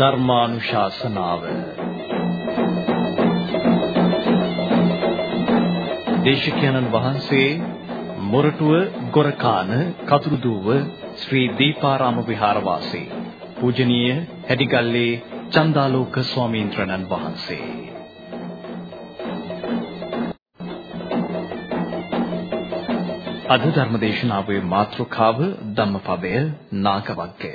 ධර්මානුශාසනාව. දේශකයන්න් වහන්සේ මොරටුව ගොරකාන කතුරුදුව ශ්‍රී දීපාරාම විහාරවාසී පූජනීය හැදිගල්ලේ චන්දාලෝක ස්වාමීන් වහන්සේ. අද ධර්මදේශනාවේ මාතෘකාව ධම්මපදය නාගවග්ගය.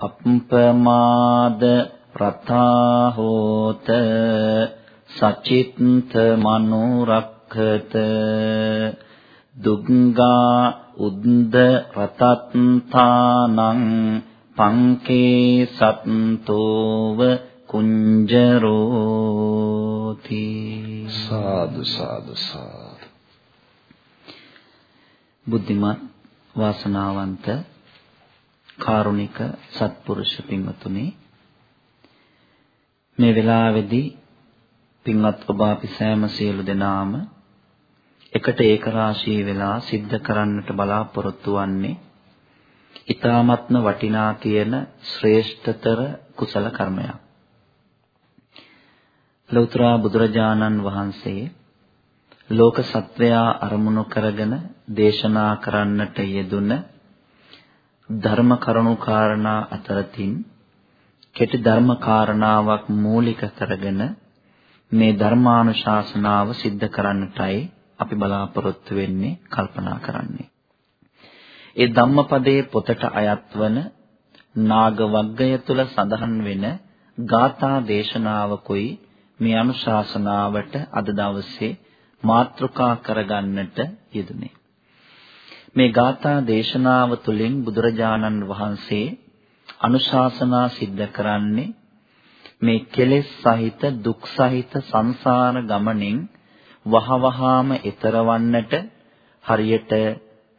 අප්පමාද ප්‍රථා හෝත සචිත්ත මනුරක්ඛත දුග්ගා උද්ද රතත්තානං පංකේ සත්තෝව කුංජරෝති සාදු සාදු සාදු. බුද්ධිමත් වාසනාවන්ත කාරුණික සත්පුරුෂ පින්වතුනි මේ වෙලාවේදී පින්වත් ඔබ අපි සෑම සියලු දෙනාම එකට ඒකරාශී වෙලා සිද්ධ කරන්නට බලාපොරොත්තු වන්නේ ඊ타මත්ම වටිනා කියන ශ්‍රේෂ්ඨතර කුසල කර්මයක්. ලෞතර බුදුරජාණන් වහන්සේ ලෝක සත්වයා අරමුණු කරගෙන දේශනා කරන්නට යෙදුන ධර්ම කරුණු කාරණා අතරතින් කෙටි ධර්ම කාරණාවක් මූලික කරගෙන මේ ධර්මානුශාසනාව સિદ્ધ කරන්නටයි අපි බලාපොරොත්තු වෙන්නේ කල්පනා කරන්නේ. ඒ ධම්මපදයේ පොතට අයත් වන නාග වග්ගය තුල සඳහන් වෙන ගාථා දේශනාවකුයි මේ අනුශාසනාවට අද දවසේ මාතෘකා කරගන්නට යෙදුනේ. මේ ගාථා දේශනාව තුළින් බුදුරජාණන් වහන්සේ අනුශාසනා සිද්ධ කරන්නේ මේ කෙලෙස් සහිත දුක් සහිත සංසාර ගමනින් වහවහාම ඈතරවන්නට හරියට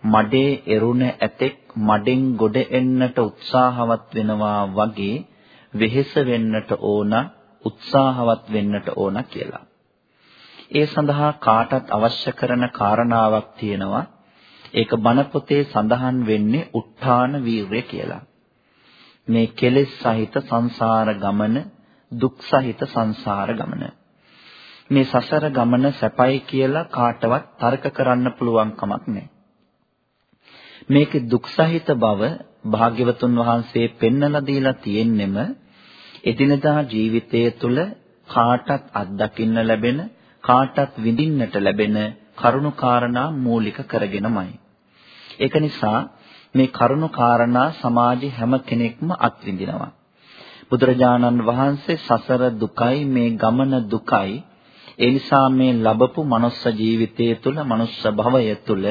මඩේ එරුණ ඇතෙක් මඩෙන් ගොඩ එන්නට උත්සාහවත් වෙනවා වගේ වෙහෙස වෙන්නට ඕන උත්සාහවත් වෙන්නට ඕන කියලා. ඒ සඳහා කාටත් අවශ්‍ය කරන කාරණාවක් තියෙනවා ඒක බණ පොතේ සඳහන් වෙන්නේ උත්ථාන වීරය කියලා. මේ කෙලෙස් සහිත සංසාර ගමන දුක් සහිත සංසාර ගමන. මේ සසර ගමන සැපයි කියලා කාටවත් තර්ක කරන්න පුළුවන් කමක් නැහැ. මේකේ දුක් සහිත බව භාග්‍යවතුන් වහන්සේ පෙන්වලා දීලා තියෙන්නෙම එදිනදා ජීවිතය තුළ කාටත් අත්දකින්න ලැබෙන කාටත් විඳින්නට ලැබෙන කරුණු කාරණා මූලික කරගෙනමයි. ඒක නිසා මේ කරුණු කාරණා සමාජයේ හැම කෙනෙක්ම අත්විඳිනවා. බුදුරජාණන් වහන්සේ සසර දුකයි මේ ගමන දුකයි ඒ නිසා මේ ලැබපු මනුස්ස ජීවිතය තුළ මනුස්ස භවය තුළ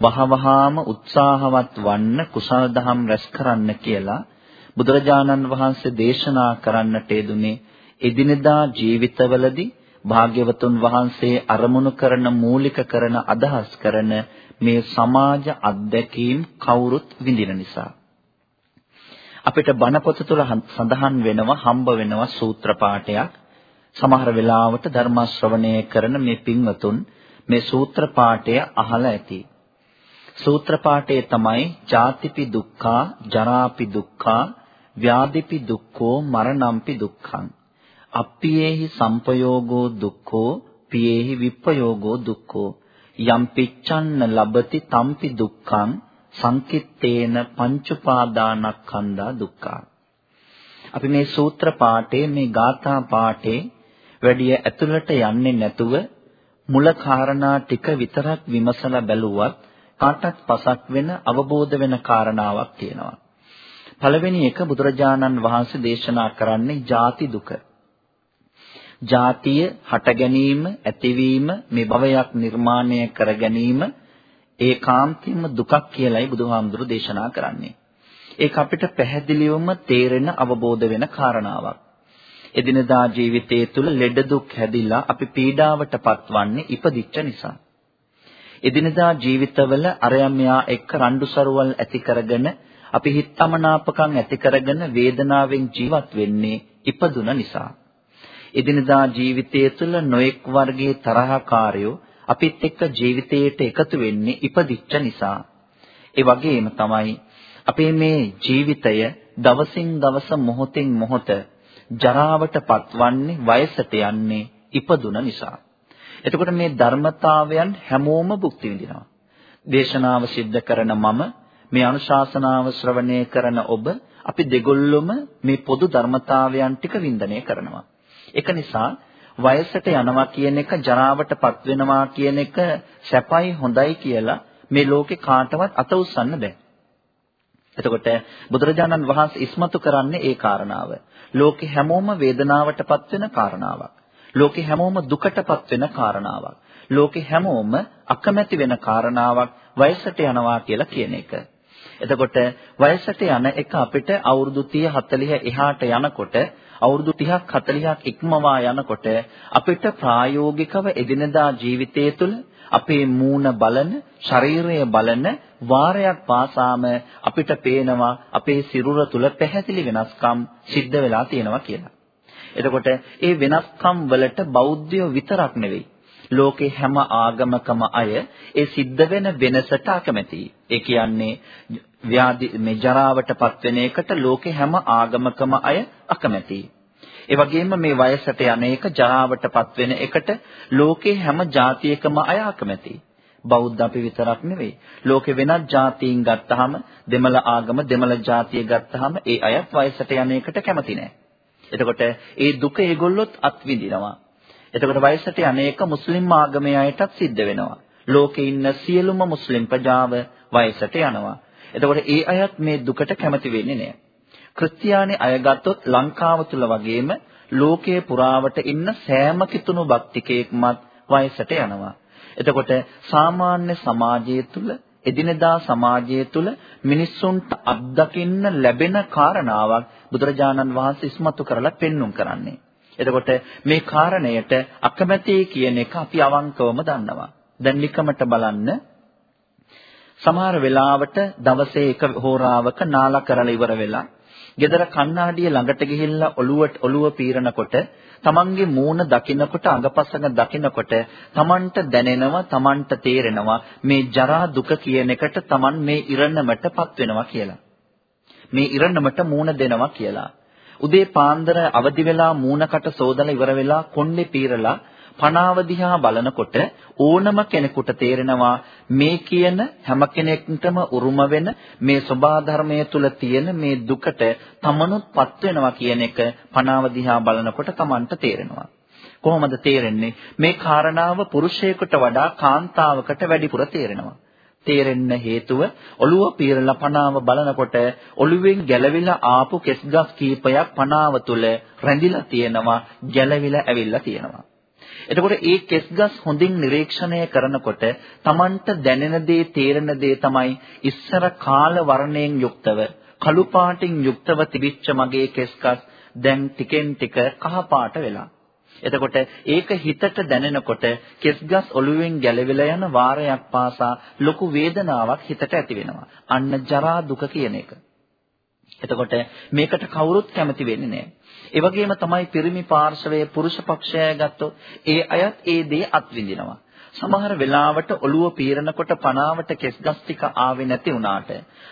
වහවහාම උත්සාහවත් වන්න කුසල දහම් රැස් කරන්න කියලා බුදුරජාණන් වහන්සේ දේශනා කරන්නට යෙදුනේ එදිනෙදා ජීවිතවලදී භාග්‍යවතුන් වහන්සේ අරමුණු කරන මූලික කරන අදහස් කරන මේ සමාජ අත්දැකීම් කවුරුත් විඳින නිසා. අපිට බණ පොත තුළ සඳහන් වෙනවා හම්බ වෙනවා සූත්‍ර පාඨයක්. සමහර වෙලාවට ධර්ම ශ්‍රවණය කරන මේ පින්වතුන් මේ සූත්‍ර පාඨය අහලා ඇති. සූත්‍ර පාඨය තමයි ජාතිපි දුක්ඛා ජරාපි දුක්ඛා ව්‍යාධිපි දුක්ඛෝ මරණම්පි දුක්ඛං. අප්පියේහි සම්පයෝගෝ දුක්ඛෝ පියේහි විප්පයෝගෝ දුක්ඛෝ යම් පිච්ඡන්න ලබති තම්පි දුක්ඛං සංකිට්ඨේන පංචඋපාදානස්කන්ධා දුක්ඛා අපි මේ සූත්‍ර පාඨයේ මේ ගාථා පාඨේ වැඩි ඇතුළට යන්නේ නැතුව මුල කාරණා ටික විතරක් විමසලා බැලුවත් කාටත් පසක් වෙන අවබෝධ වෙන කාරණාවක් තියෙනවා. පළවෙනි එක බුදුරජාණන් වහන්සේ දේශනා කරන්නේ ජාති දුක. ජාතිය හට ගැනීම ඇතිවීම මේ භවයක් නිර්මාණය කර ගැනීම ඒකාන්තින්ම දුකක් කියලයි බුදුහාමුදුරු දේශනා කරන්නේ. ඒක අපිට පැහැදිලිවම තේරෙන අවබෝධ වෙන කාරණාවක්. එදිනදා ජීවිතයේ තුල ලෙඩ දුක් හැදිලා අපි පීඩාවට පත්වන්නේ ඉපදිච්ච නිසා. එදිනදා ජීවිතවල අරයන් මෙයා එක්ක රණ්ඩු සරුවල් ඇති කරගෙන අපි හිතමනාපකම් ඇති කරගෙන වේදනාවෙන් ජීවත් වෙන්නේ ඉපදුන නිසා. එදිනදා ජීවිතය තුළ නොඑක් වර්ගයේ තරහකාරයෝ අපිත් එක්ක ජීවිතයට එකතු වෙන්නේ ඉපදිච්ච නිසා. ඒ වගේම තමයි අපේ මේ ජීවිතය දවසින් දවස මොහොතින් මොහොත ජරාවට පත්වන්නේ වයසට යන්නේ ඉපදුන නිසා. එතකොට මේ ධර්මතාවයන් හැමෝම භුක්ති විඳිනවා. දේශනාව සිද්ධ කරන මම මේ අනුශාසනාව ශ්‍රවණය කරන ඔබ අපි දෙගොල්ලොම මේ පොදු ධර්මතාවයන් ටික වින්දනය කරනවා. ඒක නිසා වයසට යනවා කියන එක ජරාවටපත් වෙනවා කියන එක සැපයි හොඳයි කියලා මේ ලෝකේ කාටවත් අත උස්සන්න බෑ. එතකොට බුදුරජාණන් වහන්සේ ඉස්මතු කරන්නේ ඒ කාරණාව. ලෝකේ හැමෝම වේදනාවටපත් වෙන කාරණාවක්. ලෝකේ හැමෝම දුකටපත් වෙන කාරණාවක්. ලෝකේ හැමෝම අකමැති වෙන කාරණාවක් වයසට යනවා කියලා කියන එක. එතකොට වයසට යන එක අපිට අවුරුදු 30 40 එහාට යනකොට අවුරුදු 30ක් 40ක් ඉක්මවා යනකොට අපිට ප්‍රායෝගිකව එදිනදා ජීවිතය තුළ අපේ මූණ බලන, ශරීරය බලන වාරයක් පාසාම අපිට පේනවා අපේ සිරුර තුළ පැහැදිලි වෙනස්කම් සිද්ධ වෙලා තියෙනවා කියලා. එතකොට ඒ වෙනස්කම් වලට බෞද්ධයෝ විතරක් නෙවෙයි ලෝකේ හැම ආගමකම අය ඒ සිද්ධ වෙන වෙනසට අකමැතියි. ඒ කියන්නේ ව්‍යාධි මේ ජරාවටපත් වෙන එකට ලෝකේ හැම ආගමකම අය අකමැතියි. ඒ වගේම මේ වයසට යන එක ජරාවටපත් වෙන එකට ලෝකේ හැම ජාතියකම අය අකමැතියි. බෞද්ධ අපි විතරක් නෙවෙයි. ලෝකේ වෙනත් ජාතීන් ගත්තාම දෙමළ ආගම දෙමළ ජාතිය ගත්තාම ඒ අයත් වයසට යන එකට කැමති නැහැ. එතකොට ඒ දුක ඒගොල්ලොත් අත්විඳිනවා. එතකොට වයසට යන එක මුස්ලිම් ආගමේ අයටත් සිද්ධ වෙනවා. ලෝකේ ඉන්න සියලුම මුස්ලිම් ප්‍රජාව වයසට යනවා. එතකොට ඒ අයත් මේ දුකට කැමති වෙන්නේ නැහැ. ක්‍රිස්තියානි අය ගත්තොත් ලංකාව තුල වගේම ලෝකයේ පුරාවට ඉන්න සෑම කිතුණු භක්තිකයෙක්මත් වයසට යනවා. එතකොට සාමාන්‍ය සමාජය තුල එදිනෙදා සමාජය තුල මිනිස්සුන්ට අත්දකින්න ලැබෙන කාරණාවක් බුදුරජාණන් වහන්සේ ඉස්මතු කරලා පෙන්눔 කරන්නේ. එතකොට මේ කාරණයට අකමැති කියන එක අපි අවංකවම දන්නවා. දැන් නිකමට බලන්න සමහර වෙලාවට දවසේ එක හෝරාවක නාලා කරලා ඉවර වෙලා ගෙදර කණ්ණාඩිය ළඟට ගිහිල්ලා ඔළුවට ඔළුව පීරනකොට තමන්ගේ මූණ දකිනකොට අඟපසඟ දකිනකොට තමන්ට දැනෙනවා තමන්ට තේරෙනවා මේ ජරා දුක කියන එකට තමන් මේ ඉරණමටපත් වෙනවා කියලා. මේ ඉරණමට මූණ දෙනවා කියලා. උදේ පාන්දර අවදි වෙලා මූණකට සෝදලා ඉවර වෙලා කොණ්ඩේ පීරලා පනාව දිහා බලනකොට ඕනම කෙනෙකුට තේරෙනවා මේ කියන හැම කෙනෙකුටම උරුම වෙන මේ සබා ධර්මයේ තුල තියෙන මේ දුකට තමනුත්පත් වෙනවා කියන එක පනාව දිහා බලනකොට Tamanට තේරෙනවා. කොහොමද තේරෙන්නේ? මේ කාරණාව පුරුෂයෙකුට වඩා කාන්තාවකට වැඩිපුර තේරෙනවා. තේරෙන්න හේතුව ඔළුව පීරලා පනාව බලනකොට ඔළුවෙන් ගැලවිලා ආපු කෙස්ගස් කීපයක් පනාව තුල රැඳිලා තියෙනවා ගැලවිලා ඇවිල්ලා තියෙනවා එතකොට ඒ කෙස්ගස් හොඳින් නිරීක්ෂණය කරනකොට Tamanට දැනෙන දේ තේරෙන දේ තමයි ඉස්සර කාල වර්ණයෙන් යුක්තව කළු පාටින් යුක්තව තිබිච්ච මගේ කෙස්ගස් දැන් ටිකෙන් ටික කහ පාට වෙලා. එතකොට ඒක හිතට දැනෙනකොට කෙස්ගස් ඔළුවෙන් ගැලවිලා යන වාරයක් පාසා ලොකු වේදනාවක් හිතට ඇති වෙනවා. අන්න ජරා දුක කියන එක. එතකොට මේකට කවුරුත් කැමති වෙන්නේ නැහැ. ඒ වගේම තමයි පිරිමි පාර්ශවයේ පුරුෂ පක්ෂය ගත්තොත් ඒ අයත් ඒ දේ අත්විඳිනවා. සමහර වෙලාවට ඔළුව පීරනකොට පනාවට කෙස්ගස් ටික ආවේ නැති වුණාට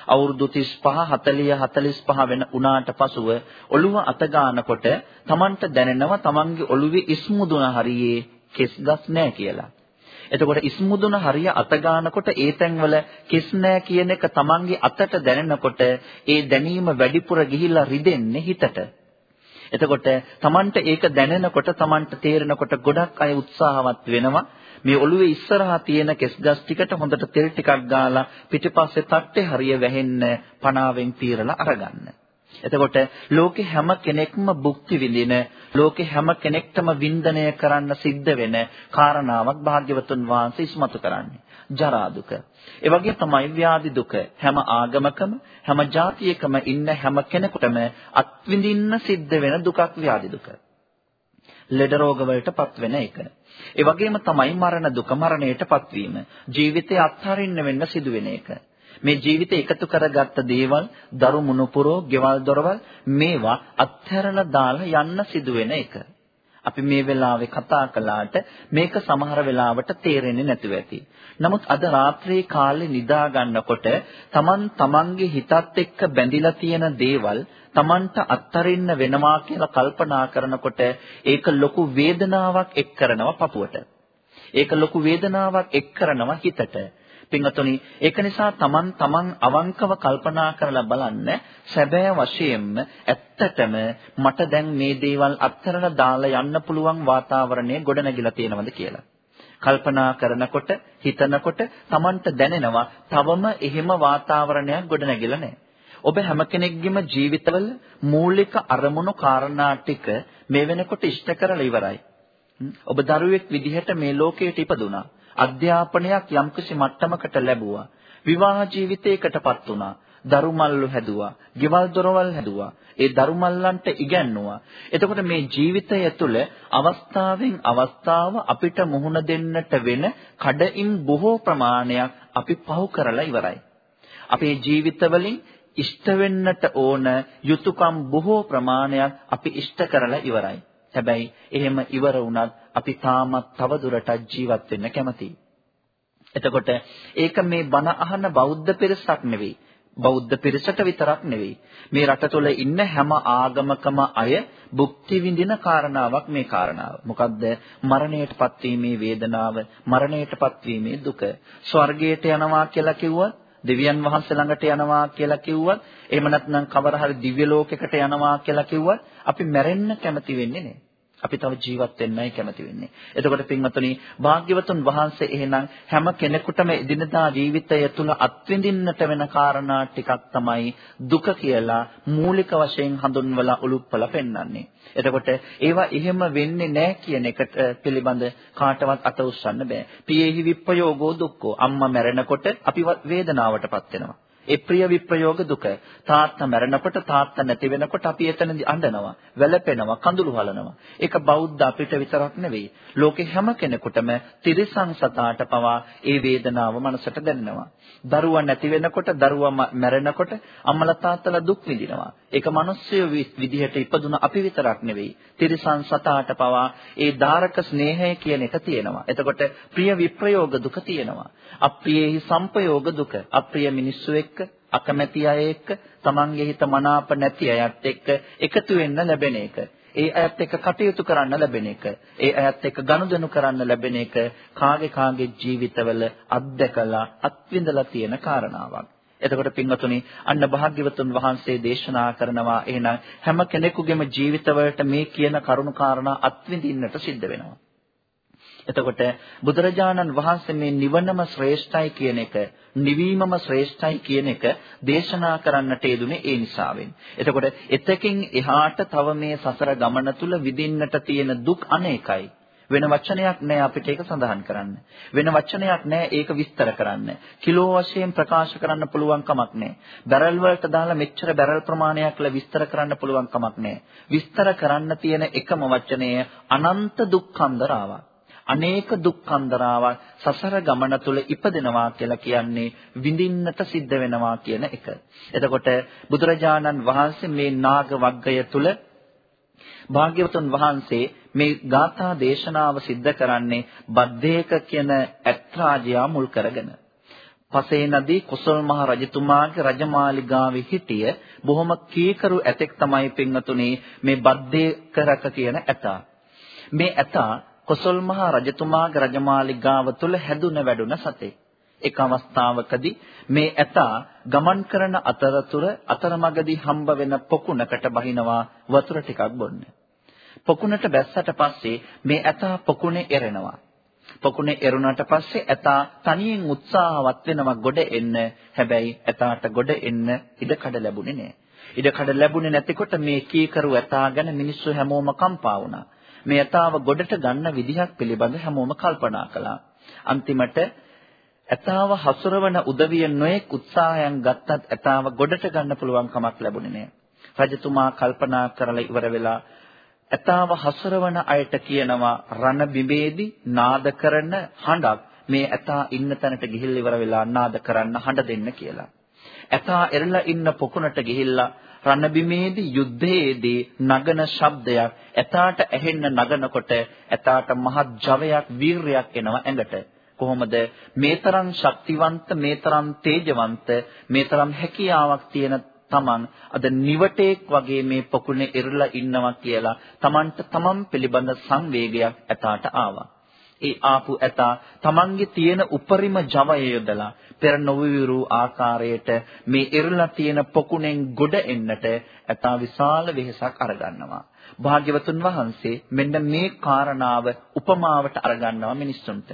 අවුරුදු 35 40 45 වෙන උනාට පසුව ඔළුව අත ගන්නකොට Tamanට දැනෙනවා Tamanගේ ඔළුවේ ඉස්මුදුන හරියේ කෙස්ගස් නැහැ කියලා. එතකොට ඉස්මුදුන හරිය අත ගන්නකොට ඒ තැන්වල කෙස් නැහැ කියන එක Tamanගේ අතට දැනෙනකොට ඒ දැනීම වැඩිපුර ගිහිල්ලා රිදෙන්නේ හිතට. එතකොට Tamanට ඒක දැනෙනකොට Tamanට තේරෙනකොට ගොඩක් අය උත්සාහවත් වෙනවා මේ ඔළුවේ ඉස්සරහා තියෙන කෙස්ගස් ටිකට හොඳට තෙල් ටිකක් ගාලා පිටිපස්සේ තට්ටේ හරිය වැහෙන්න පනාවෙන් පීරලා අරගන්න. එතකොට ලෝකේ හැම කෙනෙක්ම භුක්ති විඳින ලෝකේ හැම කෙනෙක්ටම වින්දනය කරන්න සිද්ධ වෙන කාරණාවක් භාග්‍යවතුන් වහන්සේ ඉස්මතු කරන්නේ. ජරා දුක. ඒ වගේ තමයි ව්‍යාධි දුක. හැම ආගමකම හැම ජාතියකම ඉන්න හැම කෙනෙකුටම අත්විඳින්න සිද්ධ වෙන දුකක් ව්‍යාධි දුක. ලෙඩ රෝග වලටපත් වෙන එක. ඒ වගේම තමයි මරණ දුක මරණයටපත් වීම. ජීවිතය අත්හරින්න වෙන්න සිදුවෙන එක. මේ ජීවිතේ එකතු කරගත්ත දේවල්, දරු මුණුපුරෝ, ගෙවල් දොරවල් මේවා අත්හැරලා දාලා යන්න සිදුවෙන එක. අපි මේ වෙලාවේ කතා කළාට මේක සමහර වෙලාවට තේරෙන්නේ නැතුව ඇති. නමුත් අද රාත්‍රියේ කාලේ නිදා ගන්නකොට Taman tamanගේ හිතත් එක්ක බැඳිලා තියෙන දේවල් Tamanට අත්තරින්න වෙනවා කියලා කල්පනා කරනකොට ඒක ලොකු වේදනාවක් එක් කරනවා පපුවට. ඒක ලොකු වේදනාවක් එක් කරනවා හිතට. පින්වතුනි ඒක නිසා තමන් තමන් අවංකව කල්පනා කරලා බලන්න සැබෑ වශයෙන්ම ඇත්තටම මට දැන් මේ දේවල් අත්හැරලා දාලා යන්න පුළුවන් වාතාවරණය ගොඩනැගිලා තියෙනවද කියලා. කල්පනා කරනකොට හිතනකොට තමන්ට දැනෙනවා තවම එහෙම වාතාවරණයක් ගොඩනැගිලා නැහැ. ඔබ හැම කෙනෙක්ගේම ජීවිතවල මූලික අරමුණු කාරණා ටික මේ වෙනකොට ඉෂ්ට කරලා ඉවරයි. ඔබ දරුවෙක් විදිහට මේ ලෝකයට ඉපදුනා. අධ්‍යාපනයක් යම්කිසි මට්ටමකට ලැබුවා. විවාහ ජීවිතයකටපත් වුණා. දරුමල්ලු හැදුවා. ගෙවල් දොරවල් හැදුවා. ඒ දරුමල්ලන්ට ඉගැන්නුවා. එතකොට මේ ජීවිතය තුළ අවස්ථාවෙන් අවස්ථාව අපිට මුහුණ දෙන්නට වෙන කඩින් බොහෝ ප්‍රමාණයක් අපි පහු කරලා ඉවරයි. අපේ ජීවිතවලින් ඉෂ්ට වෙන්නට ඕන යුතුයකම් බොහෝ ප්‍රමාණයක් අපි ඉෂ්ට කරලා ඉවරයි. හැබැයි එහෙම ඉවර වුණත් අපි තාමත් තවදුරටත් ජීවත් වෙන්න කැමතියි. එතකොට ඒක මේ බණ අහන බෞද්ධ පිරිසක් නෙවෙයි. බෞද්ධ පිරිසට විතරක් නෙවෙයි. මේ රට තුළ ඉන්න හැම ආගමකම අය භුක්ති විඳින කාරණාවක් මේ කාරණාව. මොකද්ද? මරණයටපත් වීමේ වේදනාව, මරණයටපත් වීමේ දුක. ස්වර්ගයට යනවා කියලා කිව්වත් දෙවියන් වහන්සේ ළඟට යනවා කියලා කිව්වත් එහෙම නැත්නම් කවර හරි දිව්‍ය ලෝකයකට යනවා කියලා කිව්වත් අපි මැරෙන්න කැමති වෙන්නේ නැහැ. අපි තව ජීවත් වෙන්නයි කැමති වෙන්නේ. එතකොට පින්වතුනි භාග්‍යවතුන් වහන්සේ එහෙනම් හැම කෙනෙකුටම එදිනදා ජීවිතය තුළ අත්විඳින්නට වෙන කාරණා ටිකක් තමයි දුක කියලා මූලික වශයෙන් හඳුන්වලා උලුප්පලා පෙන්වන්නේ. එතකොට ඒවා එහෙම වෙන්නේ නැහැ කියන එකට පිළිබඳ කාටවත් අත උස්සන්න බෑ. පියේහි විප්පයෝගෝ දුක්ඛෝ. අම්මා මැරෙනකොට අපි වේදනාවටපත් වෙනවා. ඒ ප්‍රිය විප්‍රයෝග දුක. තාත්තා මැරෙනකොට තාත්තා නැති වෙනකොට අපි එතනදි අඬනවා, වැළපෙනවා, කඳුළු හලනවා. ඒක බෞද්ධ අපිට විතරක් නෙවෙයි. ලෝකේ හැම කෙනෙකුටම තිරිසන් සතාට පවා ඒ වේදනාව මනසට දැනෙනවා. දරුවා නැති වෙනකොට, දරුවා මැරෙනකොට අම්මලා තාත්තලා දුක් විඳිනවා. ඒක මිනිස්සු විදිහට ඉපදුන අපි විතරක් නෙවෙයි. තිරිසන් සතාට පවා ඒ ධාරක ස්නේහය කියන එක තියෙනවා. එතකොට ප්‍රිය විප්‍රයෝග දුක තියෙනවා. අප්‍රියෙහි සංපයෝග දුක. අප්‍රිය මිනිස්සු එක්ක අකමැති අය එක්ක තමන්ගේ හිත මනාප නැති අයත් එක්ක එකතු වෙන්න ලැබෙන එක. ඒ අයත් එක්ක කටයුතු කරන්න ලැබෙන එක. ඒ අයත් එක්ක ගනුදෙනු කරන්න ලැබෙන එක කාගේ කාගේ ජීවිතවල අත්දකලා අත්විඳලා තියෙන කාරණාවක්. එතකොට පින්වතුනි අන්න භාග්‍යවතුන් වහන්සේ දේශනා කරනවා එහෙනම් හැම කෙනෙකුගේම ජීවිතවලට මේ කියන කරුණු කාරණා අත්විඳින්නට සිද්ධ වෙනවා. එතකොට බුදුරජාණන් වහන්සේ මේ නිවනම ශ්‍රේෂ්ඨයි කියන එක, නිවීමම ශ්‍රේෂ්ඨයි කියන එක දේශනා කරන්නට යෙදුනේ ඒ නිසාවෙන්. එතකොට එතකින් එහාට තව මේ සසර ගමන තුල විඳින්නට තියෙන දුක් අනේකයි. වෙන වචනයක් නැහැ අපිට ඒක සඳහන් කරන්න. වෙන වචනයක් නැහැ ඒක විස්තර කරන්න. කිලෝ වශයෙන් ප්‍රකාශ කරන්න පුළුවන් කමක් නැහැ. බැරල් වලට දාලා මෙච්චර බැරල් ප්‍රමාණයක් ල විස්තර කරන්න පුළුවන් කමක් නැහැ. විස්තර කරන්න තියෙන එකම වචනය අනන්ත දුක්ඛන්දරාවක්. අනේක දුක්ඛන්දරාවන් සසර ගමන තුල ඉපදෙනවා කියලා කියන්නේ විඳින්නට සිද්ධ වෙනවා කියන එක. එතකොට බුදුරජාණන් වහන්සේ මේ නාග වග්ගය තුල භාග්‍යවතුන් වහන්සේ මේ ගාථා දේශනාව සිද්ධ කරන්නේ බද්දේක කියන ඇත්‍රාජයා මුල් කරගෙන. පසේ නදී කුසල් මහ රජතුමාගේ රජමාලිගාවේ හිටිය බොහොම කීකරු ඇතෙක් තමයි පින්වතුනි මේ බද්දේකරක කියන ඇතා. මේ ඇතා කොසල් මහ රජතුමාගේ රජමාලිගාව තුල හැදුන වැඩුණ සතේ. එක් අවස්ථාවකදී මේ ඇතා ගමන් කරන අතරතුර අතරමඟදී හම්බ වෙන පොකුණකට බහිනවා වතුර ටිකක් බොන්න. පොකුණට බැස්සට පස්සේ මේ ඇතා පොකුණේ එරෙනවා. පොකුණේ එරුණාට පස්සේ ඇතා තනියෙන් උත්සාහවත් වෙනවා ගොඩ එන්න. හැබැයි ඇතාට ගොඩ එන්න ඉඩකඩ ලැබුණේ නැහැ. ඉඩකඩ ලැබුණේ නැතිකොට මේ කීකරු ඇතා ගැන මිනිස්සු හැමෝම කම්පා වුණා. මේ යථාව ගොඩට ගන්න විදිහක් පිළිබඳ හැමෝම කල්පනා කළා. අන්තිමට ඇතාව හසුරවන උදවිය නොයෙක් උත්සාහයන් ගත්තත් ඇතාව ගොඩට ගන්න පුළුවන් කමක් ලැබුණේ නෑ. රජතුමා කල්පනා කරලා ඉවර වෙලා ඇතාව හසරවන අයට කියනවා රණ බිමේදී නාද කරන හඬක් මේ ඇතා ඉන්න තැනට ගිහිල්ලා ඉවර වෙලා නාද කරන්න හඬ දෙන්න කියලා. ඇතා එරලා ඉන්න පොකුණට ගිහිල්ලා රණ බිමේදී යුද්ධයේදී නගන ශබ්දයක් ඇතාට ඇහෙන්න නගනකොට ඇතාට මහත් ජවයක් වීරයක් එනවා ඇඟට. කොහොමද මේතරම් ශක්තිවන්ත මේතරම් තේජවන්ත මේතරම් හැකියාවක් තියෙන තමන් අද නිවටේක් වගේ මේ පොකුණේ ඉරලා ඉන්නවා කියලා තමන්ට තමන් පිළිබඳ සංවේගයක් ඇතාට ආවා. ඒ ආපු ඇතා තමන්ගේ තියෙන උපරිම ජවය යොදලා පෙර නොවිරු ආකාරයට මේ ඉරලා තියෙන පොකුණෙන් ගොඩ එන්නට ඇතා විශාල වෙහෙසක් අරගන්නවා. භාග්‍යවතුන් වහන්සේ මෙන්න මේ කාරණාව උපමාවට අරගන්නවා මිනිස්සුන්ට.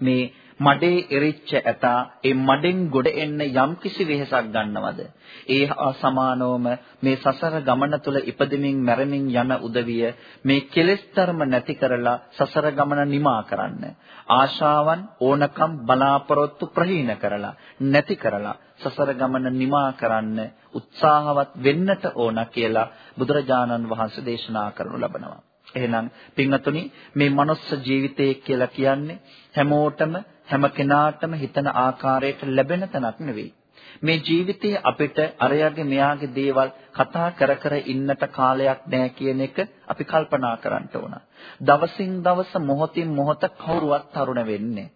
මේ මඩේ එරිච්ච ඇතා ඒ මඩෙන් ගොඩ එන්න යම්කිසි වෙහෙසක් ගන්නවද? ඒ සමානවම මේ සසර ගමන තුල ඉපදෙමින් මැරෙමින් යන උදවිය මේ කෙලෙස් ධර්ම නැති කරලා සසර ගමන නිමා කරන්න. ආශාවන් ඕනකම් බලාපොරොත්තු ප්‍රහීන කරලා නැති කරලා සසර ගමන නිමා කරන්න උත්සාහවත් වෙන්නට ඕන කියලා බුදුරජාණන් වහන්සේ දේශනා කරනු ලබනවා. එහෙනම් පින්වතුනි මේ මනුස්ස ජීවිතය කියලා කියන්නේ හැමෝටම හැම කෙනාටම හිතන ආකාරයට ලැබෙන තැනක් නෙවෙයි. මේ ජීවිතයේ අපිට අරයාගේ මෙයාගේ දේවල් කතා කර කර ඉන්නට කාලයක් නැහැ කියන එක අපි කල්පනා කරන්න ඕන. දවසින් දවස මොහොතින් මොහොත කවුරුවත් තරුණ වෙන්නේ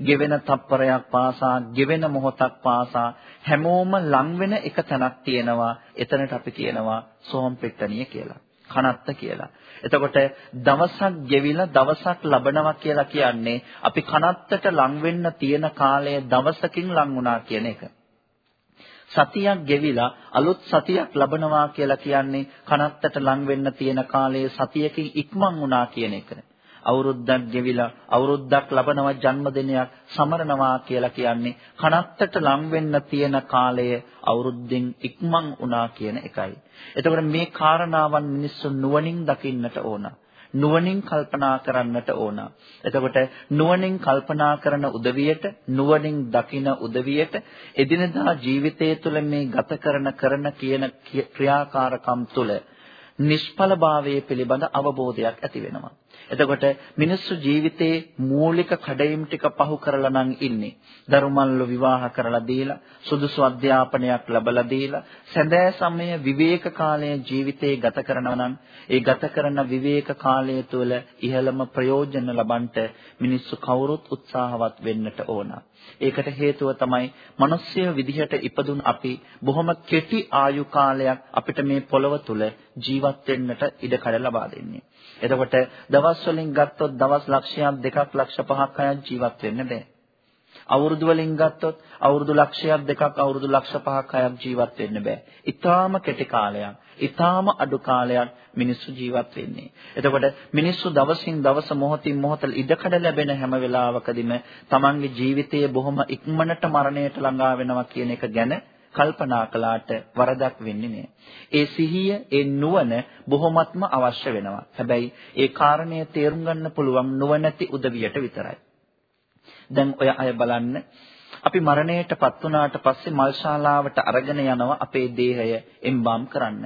ගෙවෙන තප්පරයක් පාසා ගෙවෙන මොහොතක් පාසා හැමෝම ලං වෙන එක තැනක් තියෙනවා එතනට අපි කියනවා සෝම් පෙට්ටනිය කියලා කනත්ත කියලා එතකොට දවසක් ගෙවිලා දවසක් ලබනවා කියලා කියන්නේ අපි කනත්තට ලං වෙන්න තියෙන කාලය දවසකින් ලං වුණා කියන එක. සතියක් ගෙවිලා අලුත් සතියක් ලබනවා කියලා කියන්නේ කනත්තට ලං වෙන්න තියෙන කාලයේ සතියකින් ඉක්මන් වුණා කියන එක. අවුරුද්දක් ගෙවිලා අවුරුද්දක් ලබනවා ජන්මදිනයක් සමරනවා කියලා කියන්නේ කනත්තට ලං වෙන්න තියෙන කාලය අවුරුද්දෙන් ඉක්මන් වුණා කියන එකයි. එතකොට මේ කාරණාවන් මිනිස්සු නුවණින් දකින්නට ඕන. නුවණින් කල්පනා කරන්නට ඕන. එතකොට නුවණින් කල්පනා කරන උදවියට නුවණින් දකින උදවියට එදිනදා ජීවිතය තුළ මේ ගත කරන කරන කියන ක්‍රියාකාරකම් තුළ නිෂ්ඵලභාවයේ පිළිබඳ අවබෝධයක් ඇති වෙනවා. එතකොට මිනිස්සු ජීවිතේ මූලික කඩයිම් ටික පහු කරලා නම් ඉන්නේ. දරුමල්ලු විවාහ කරලා දීලා, සුදුසු අධ්‍යාපනයක් ලැබලා දීලා, සැදෑ සමය විවේක කාලයේ ජීවිතේ ගත කරනවා නම්, ඒ ගත කරන විවේක කාලය තුළ ඉහළම ප්‍රයෝජන ලබන්නට මිනිස්සු කවුරුත් උත්සාහවත් වෙන්නට ඕන. ඒකට හේතුව තමයි මිනිස්සය විදිහට ඉපදුන අපි බොහොම කෙටි ආයු කාලයක් අපිට මේ පොළව තුල ජීවත් වෙන්නට ඉඩ කඩ ලබා දෙන්නේ. එතකොට දවස් වලින් ගත්තොත් දවස් ලක්ෂයක් දෙකක් ලක්ෂ පහක් අය ජීවත් වෙන්න බෑ. අවුරුදු වලින් ගත්තොත් අවුරුදු ලක්ෂයක් දෙකක් අවුරුදු ලක්ෂ පහක් අයක් ජීවත් වෙන්න බෑ. ඊටාම කෙටි කාලයක්, ඊටාම අඩු කාලයක් මිනිස්සු ජීවත් වෙන්නේ. එතකොට මිනිස්සු දවසින් දවස මොහොතින් මොහොත ඉඩකඩ ලැබෙන හැම වෙලාවකදීම තමන්ගේ ජීවිතයේ බොහොම ඉක්මනට මරණයට ළඟා වෙනවා කියන එක ගැන කල්පනා කළාට වරදක් වෙන්නේ නැහැ. ඒ සිහිය, ඒ නුවණ බොහොමත්ම අවශ්‍ය වෙනවා. හැබැයි ඒ කාරණය තේරුම් ගන්න පුළුවන් නුවණැති උදවියට විතරයි. දැන් ඔය අය බලන්න අපි මරණයටපත් වුණාට පස්සේ මල්ශාලාවට අරගෙන යනවා අපේ දේහය එම්බාම් කරන්න.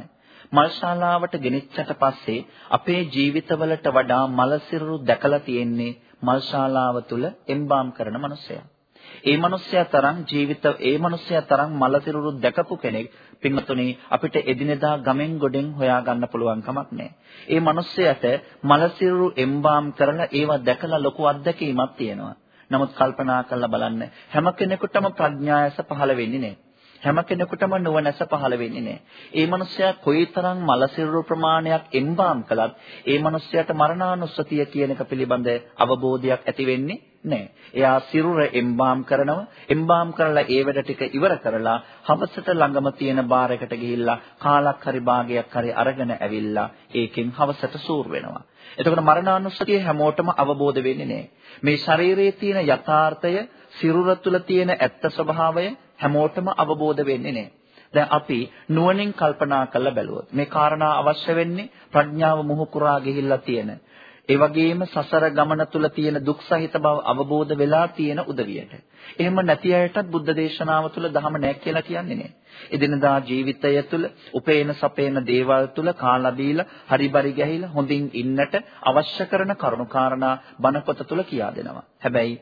මල්ශාලාවට ගෙනිච්චට පස්සේ අපේ ජීවිතවලට වඩා මල සිරුරු දැකලා තියෙන්නේ මල්ශාලාව තුල එම්බාම් කරන මනුස්සයා. ඒ මනුස්සයා තරම් ජීවිත ඒ මනුස්සයා තරම් මලසිරුරු දැකපු කෙනෙක් පින්වතුනි අපිට එදිනෙදා ගමෙන් ගොඩෙන් හොයාගන්න පුළුවන් කමක් නැහැ. ඒ මනුස්සයාට මලසිරුරු එම්බාම් කරලා ඒවා දැකලා ලොකු අත්දැකීමක් තියෙනවා. නමුත් කල්පනා කරලා බලන්න හැම කෙනෙකුටම ප්‍රඥායස පහළ වෙන්නේ නැහැ. හැම කෙනෙකුටම නුවණැස පහළ වෙන්නේ නැහැ. ඒ මනුස්සයා කොයිතරම් මලසිරුරු ප්‍රමාණයක් එම්බාම් කළත් ඒ මනුස්සයාට මරණානුස්සතිය කියන එක පිළිබඳ අවබෝධයක් ඇති වෙන්නේ නැහැ. එයා සිරුර එම්බාම් කරනවා. එම්බාම් කරලා ඒ වැඩ ටික ඉවර කරලා හවසට ළඟම තියෙන බාර් එකට ගිහිල්ලා කාලක් හරි භාගයක් හරි අරගෙන ඇවිල්ලා ඒකෙන් හවසට සූර් වෙනවා. එතකොට මරණානුස්සතිය හැමෝටම අවබෝධ වෙන්නේ නැහැ. මේ ශරීරයේ තියෙන යථාර්ථය සිරුර තුළ තියෙන ඇත්ත ස්වභාවය හැමෝටම අවබෝධ වෙන්නේ නැහැ. දැන් අපි නුවණින් කල්පනා කරලා බැලුවොත් මේ කාරණා අවශ්‍ය වෙන්නේ ප්‍රඥාව මුහු කුරා ගිහිල්ලා තියෙන ඒ වගේම සසර ගමන තුල තියෙන දුක් සහිත බව අවබෝධ වෙලා තියෙන උදවියට. එහෙම නැති අයටත් බුද්ධ දේශනාව තුල ධහම නැහැ කියලා කියන්නේ නෑ. එදිනදා ජීවිතය තුළ උපේන සපේන දේවල් තුළ කාලා බීලා හරිබරි ගැහිලා හොඳින් ඉන්නට අවශ්‍ය කරන කරුණාකාරණා බණපොත තුළ කියා දෙනවා. හැබැයි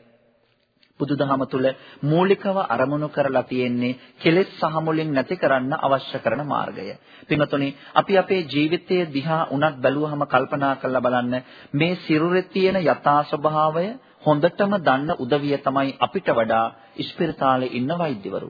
බුදුදහම තුල මූලිකව අරමුණු කරලා තියෙන්නේ කෙලෙස් සහ මුලින් නැති කරන්න අවශ්‍ය කරන මාර්ගය. පින්වතුනි, අපි අපේ ජීවිතයේ දිහා උනත් බැලුවහම කල්පනා කරලා බලන්න මේ සිරුරේ තියෙන යථා ස්වභාවය හොඳටම දන්න උදවිය තමයි අපිට වඩා ඉස්පිරිතාලේ ඉන්න වෛද්‍යවරු.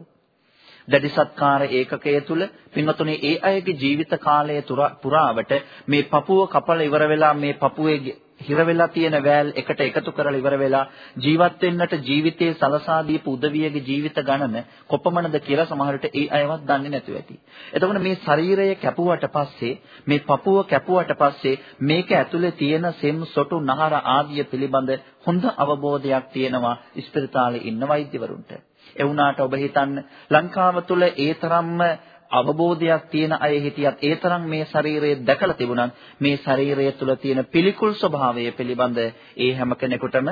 දැඩි සත්කාර ඒකකය තුල පින්වතුනි ඒ අයගේ ජීවිත කාලය පුරාවට මේ පපුව කපල ඉවර වෙලා මේ පපුවේ හිර වෙලා තියෙන වැල් එකට එකතු කරලා ඉවර වෙලා ජීවත් වෙන්නට ජීවිතයේ සලසා දීපු උදවියගේ ජීවිත ගණන කොපමණද කියලා සමහර විට ඒ අයවත් දන්නේ නැතුව ඇති. එතකොට මේ ශරීරය කැපුවට පස්සේ මේ පපුව කැපුවට පස්සේ මේක ඇතුලේ තියෙන සෙම් සොටු නහර ආදිය පිළිබඳ හොඳ අවබෝධයක් තියෙනවා ඉස්පිරිතාලේ ඉන්න වෛද්‍යවරුන්ට. ඒ වුණාට ඔබ හිතන්න ලංකාව තුල ඒ තරම්ම අවබෝධයක් තියෙන අය හිටියත් ඒ තරම් මේ ශරීරය දැකලා තිබුණත් මේ ශරීරය තුල තියෙන පිළිකුල් ස්වභාවය පිළිබඳ ඒ හැම කෙනෙකුටම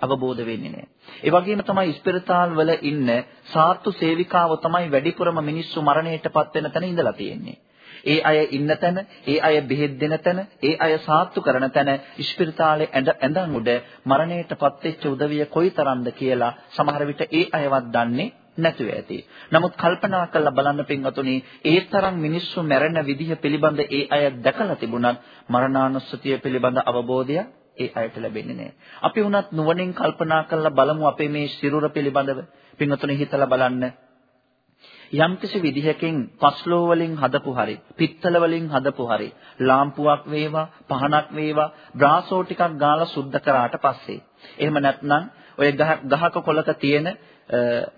අවබෝධ වෙන්නේ නැහැ. ඒ වගේම තමයි ස්පිරිතාල් වල ඉන්න සාත්තු සේවිකාව තමයි වැඩිපුරම මිනිස්සු මරණයටපත් වෙන තැන ඉඳලා තියෙන්නේ. ඒ අය ඉන්න තැන, ඒ අය බෙහෙත් දෙන තැන, ඒ අය සාත්තු කරන තැන ඉස්පිරිතාලේ ඇඳන් උඩ මරණයටපත් වෙච්ච උදවිය කොයිතරම්ද කියලා සමහර විට ඒ අයවත් දන්නේ නැතුව ඇති. නමුත් කල්පනා කරලා බලන්න පින්වතුනි, ඒ තරම් මිනිස්සු මැරෙන විදිහ පිළිබඳ ඒ අය දැකලා තිබුණත් මරණානුස්සතිය පිළිබඳ අවබෝධය ඒ අයට ලැබෙන්නේ නැහැ. අපි වුණත් නුවණින් කල්පනා කරලා බලමු අපේ මේ සිරුර පිළිබඳව. පින්වතුනි හිතලා බලන්න. යම්කිසි විදිහකින් පස්ලෝ වලින් හදපු හරි, පිත්තල වලින් හදපු හරි, ලාම්පුවක් වේවා, පහනක් වේවා, බ්‍රාසෝ ටිකක් ගාලා සුද්ධ කරාට පස්සේ. එහෙම නැත්නම් ඔය ගහක කොලක තියෙන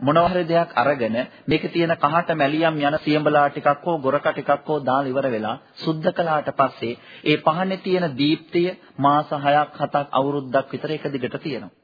මොනවා හරි දෙයක් අරගෙන මේකේ තියෙන කහට මැලියම් යන සියඹලා ටිකක් හෝ ගොරක ටිකක් හෝ දාලා ඉවර වෙලා සුද්ධ කළාට පස්සේ ඒ පහනේ තියෙන දීප්තිය මාස 6ක් 7ක් අවුරුද්දක් විතර එක දිගට තියෙනවා.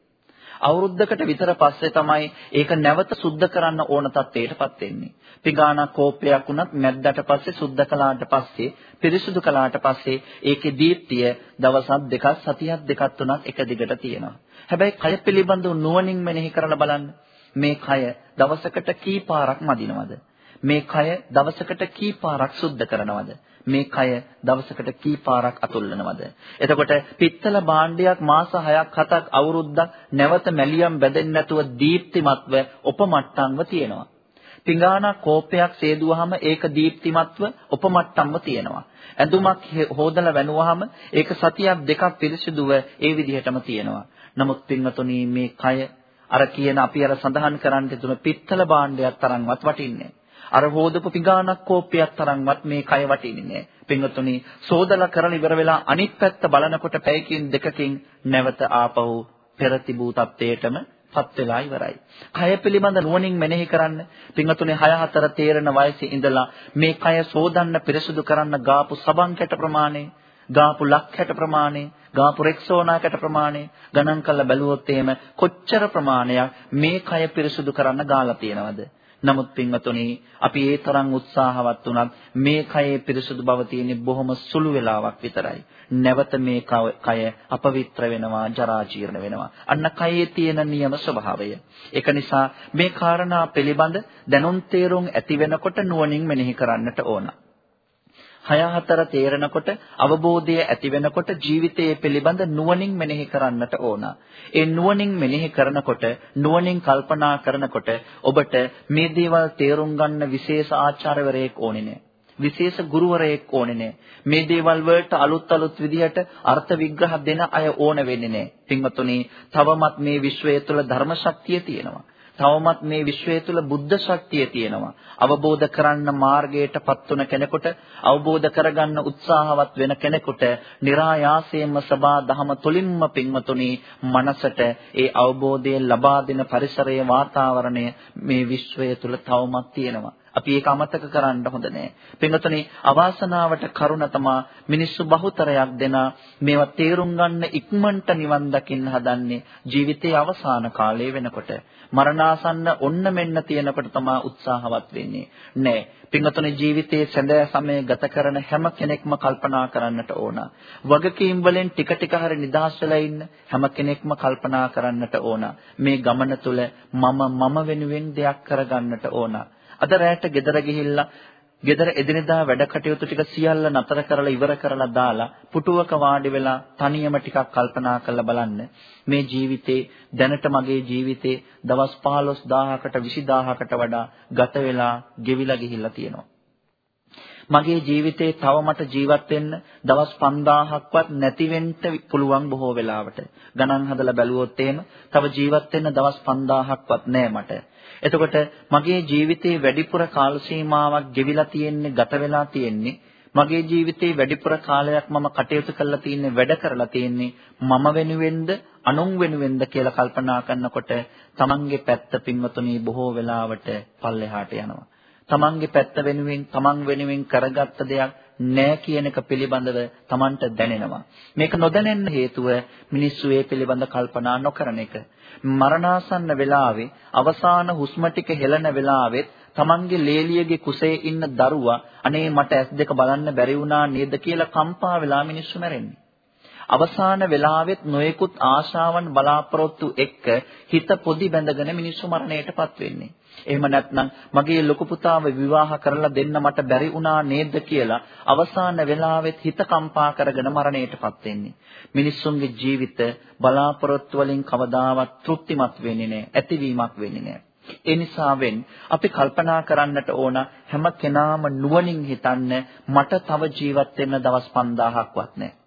අවුරුද්දකට විතර පස්සේ තමයි ඒක නැවත සුද්ධ කරන්න ඕන තත්ත්වයටපත් වෙන්නේ. පිගානක් කෝපයක් වුණත් මැද්දට පස්සේ සුද්ධ කළාට පස්සේ පිරිසුදු කළාට පස්සේ ඒකේ දීප්තිය දවසක් දෙකක් සතියක් දෙකක් තුනක් එක දිගට තියෙනවා. හැබැයි කය පිළිබඳව නුවණින් මෙනෙහි කරලා බලන්න. මේ කය දවසකට කී පාරක් මදිනවද? මේ කය දවසකට කී පාරක් සුද්ධ කරනවද? මේ කය දවසකට කී පාරක් අතුල්ලනවද? එතකොට පිත්තල භාණ්ඩයක් මාස 6ක් 7ක් අවුරුද්දක් නැවත මැලියම් බැදෙන්නේ නැතුව දීප්තිමත්ව උපමට්ටම්ව තියෙනවා. පිඟානක් කෝපයක් සේදුවහම ඒක දීප්තිමත්ව උපමට්ටම්ව තියෙනවා. ඇඳුමක් හොදලා වැනුවහම ඒක සතියක් දෙකක් පිරිසිදුව ඒ විදිහටම තියෙනවා. නමුත් පින්වතුනි මේ කය අර කියන අපි අර සඳහන් කරන්න දුන පිත්තල භාණ්ඩයක් තරම්වත් වටින්නේ අර හොදපු පිඟානක් කෝප්පයක් තරම්වත් මේ කය වටින්නේ නැහැ. පින්වතුනි, සෝදලා කරලා ඉවර වෙලා අනිත් පැත්ත බලනකොට පැයකින් දෙකකින් නැවත ආපහු පෙර තිබූ තත්ත්වයටම පත් වෙලා ඉවරයි. කය පිළිබඳ නුවණින් මෙනෙහි කරන්න. පින්වතුනි 6 4 තේරෙන වයසේ ඉඳලා මේ කය සෝදන්න පිරිසුදු කරන්න ගාපු සබන් කැට ප්‍රමාණය, ගාපු ලක් කැට ප්‍රමාණය, ගාපු රෙක්සෝනාකට ප්‍රමාණය ගණන් කරලා බැලුවොත් එහෙම කොච්චර ප්‍රමාණයක් මේ කය පිරිසුදු කරන්න ගාලා තියෙනවද? නමුත් පින්වතුනි අපි ඒ තරම් උත්සාහවත් වුණත් මේ කයේ පිරිසුදු බව තියෙන්නේ බොහොම සුළු වෙලාවක් විතරයි. නැවත මේ කය අපවිත්‍ර වෙනවා, ජරා ජීර්ණ වෙනවා. අන්න කයේ තියෙන නියම ස්වභාවය. ඒක නිසා මේ කාරණා පිළිබඳ දැනුම් තේරුම් ඇති වෙනකොට නුවණින් මෙනෙහි කරන්නට ඕන. 6-4 තේරෙනකොට අවබෝධය ඇති වෙනකොට ජීවිතයේ පිළිබඳ නුවණින් මෙනෙහි කරන්නට ඕන. ඒ නුවණින් මෙනෙහි කරනකොට නුවණින් කල්පනා කරනකොට ඔබට මේ දේවල් තේරුම් ගන්න විශේෂ ආචාර්යවරයෙක් ඕනේ නැහැ. විශේෂ ගුරුවරයෙක් ඕනේ නැහැ. මේ දේවල් වලට අලුත් අලුත් විදිහට අර්ථ විග්‍රහ දෙන අය ඕන වෙන්නේ නැහැ. පින්වතුනි, තවමත් මේ විශ්වය තුළ ධර්ම ශක්තිය තියෙනවා. තවමත් මේ විශ්වය තුල බුද්ධ ශක්තිය තියෙනවා. අවබෝධ කරන්න මාර්ගයටපත් වුණ කෙනෙකුට, අවබෝධ කරගන්න උත්සාහවත් වෙන කෙනෙකුට, નિરાයාසයෙන්ම සබා දහම තුලින්ම පින්වතුනි මනසට ඒ අවබෝධය ලබා දෙන පරිසරයේ වාතාවරණය මේ විශ්වය තුල තවමත් තියෙනවා. අපි ඒක අමතක කරන්න හොඳ නෑ. පින්වතුනි අවාසනාවට කරුණ තමා මිනිස්සු බහුතරයක් දෙනා මේවා තේරුම් ගන්න ඉක්මනට නිවන් දකින්න හදන්නේ ජීවිතයේ අවසාන කාලය වෙනකොට. මරණාසන්න ඔන්න මෙන්න තියෙනකොට තමා උත්සාහවත් වෙන්නේ. නෑ. පින්වතුනි ජීවිතයේ සැඳෑ සමය ගත කරන හැම කෙනෙක්ම කල්පනා කරන්නට ඕන. වගකීම් වලින් ටික ටික හරි නිදහස් වෙලා ඉන්න හැම කෙනෙක්ම කල්පනා කරන්නට ඕන. මේ ගමන තුල මම මම වෙනුවෙන් දෙයක් කරගන්නට ඕන. අද රැයට ගෙදර ගිහිල්ලා ගෙදර එදිනෙදා වැඩ කටයුතු ටික සියල්ල නතර කරලා ඉවර කරලා දාලා පුටුවක වාඩි වෙලා තනියම ටිකක් කල්පනා කරලා බලන්න. මේ ජීවිතේ දැනට මගේ ජීවිතේ දවස් 15000කට 20000කට වඩා ගත වෙලා ගෙවිලා ගිහිල්ලා තියෙනවා. මගේ ජීවිතේ තව මට ජීවත් වෙන්න දවස් 5000ක්වත් නැති වෙන්න පුළුවන් බොහෝ වෙලාවට ගණන් හදලා බැලුවොත් එහෙම තව ජීවත් වෙන්න දවස් 5000ක්වත් නෑ මට එතකොට මගේ ජීවිතේ වැඩිපුර කාල සීමාවක් ගෙවිලා තියෙන්නේ ගත වෙලා තියෙන්නේ මගේ ජීවිතේ වැඩිපුර කාලයක් මම කටයුතු කරලා තියෙන්නේ වැඩ කරලා තියෙන්නේ මම වෙනුවෙන්ද අනුන් වෙනුවෙන්ද කියලා කල්පනා කරනකොට තමන්ගේ පැත්ත පින්වතුනි බොහෝ වෙලාවට පල්ලෙහාට යනවා. තමන්ගේ පැත්ත වෙනුවෙන් තමන් වෙනුවෙන් කරගත්ත දෙයක් නෑ කියන එක පිළිබඳව Tamanට දැනෙනවා. මේක නොදැනෙන්න හේතුව මිනිස්සු ඒ පිළිබඳ කල්පනා නොකරන එක. මරණාසන්න වෙලාවේ අවසාන හුස්ම ටික හෙළන වෙලාවෙත් Tamanගේ ලේලියගේ කුසේ ඉන්න දරුවා අනේ මට ඇස් දෙක බලන්න බැරි වුණා නේද කියලා කම්පා වෙලා මිනිස්සු මැරෙන්නේ. අවසාන වෙලාවෙත් නොයෙකුත් ආශාවන් බලාපොරොත්තු එක්ක හිත පොදි බැඳගෙන මිනිස්සු මරණයටපත් වෙන්නේ. එහෙම නැත්නම් මගේ ලොකු පුතාව විවාහ කරලා දෙන්න මට බැරි වුණා නේද කියලා අවසාන වෙලාවෙත් හිත කම්පා කරගෙන මරණයටපත් වෙන්නේ. මිනිස්සුන්ගේ ජීවිත බලාපොරොත්තු වලින් කවදාවත් තෘප්තිමත් වෙන්නේ නැහැ. ඇතිවීමක් වෙන්නේ නැහැ. ඒ නිසාවෙන් අපි කල්පනා කරන්නට ඕන හැම කෙනාම නුවණින් හිතන්න මට තව ජීවත් වෙන්න දවස් 5000ක්වත් නැහැ.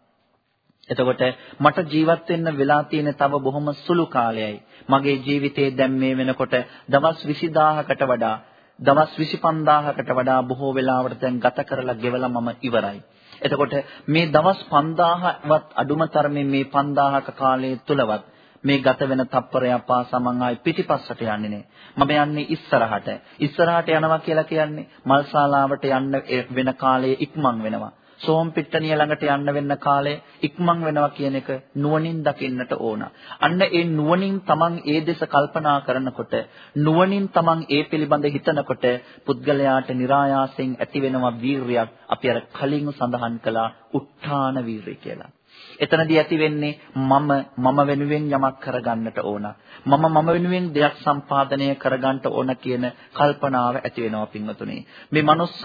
එතකොට මට ජීවත් වෙන්න වෙලා තියෙන තව බොහොම සුළු කාලයයි. මගේ ජීවිතේ දැන් මේ වෙනකොට දවස් 20000කට වඩා දවස් 25000කට වඩා බොහෝ වෙලාවට දැන් ගත කරලා ගෙවලා මම ඉවරයි. එතකොට මේ දවස් 5000වත් අඩුම තරමේ මේ 5000ක කාලය තුලවත් මේ ගත වෙන තප්පරය පාසා මං ආයි පිටිපස්සට යන්නේ නෑ. මම යන්නේ ඉස්සරහට. ඉස්සරහට යනවා කියලා කියන්නේ මල්ශාලාවට යන්න වෙන කාලය ඉක්මන් වෙනවා. සෝම් පිට්ටනිය ළඟට යන්න වෙන්න කාලය ඉක්මන් වෙනවා කියන එක නුවණින් දකින්නට ඕන. අන්න ඒ නුවණින් තමන් ඒ දෙස කල්පනා කරනකොට නුවණින් තමන් ඒ පිළිබඳ හිතනකොට පුද්ගලයාට નિરાයාසයෙන් ඇති වෙනවා වීරියක්. අපි අර කලින් සඳහන් කළා උත්හාන වීරිය කියලා. එතනදී ඇති වෙන්නේ මම මම වෙනුවෙන් යමක් කරගන්නට ඕන. මම මම වෙනුවෙන් දෙයක් සම්පාදනය කරගන්නට ඕන කියන කල්පනාව ඇති වෙනවා පින්වතුනි. මේ මනුස්ස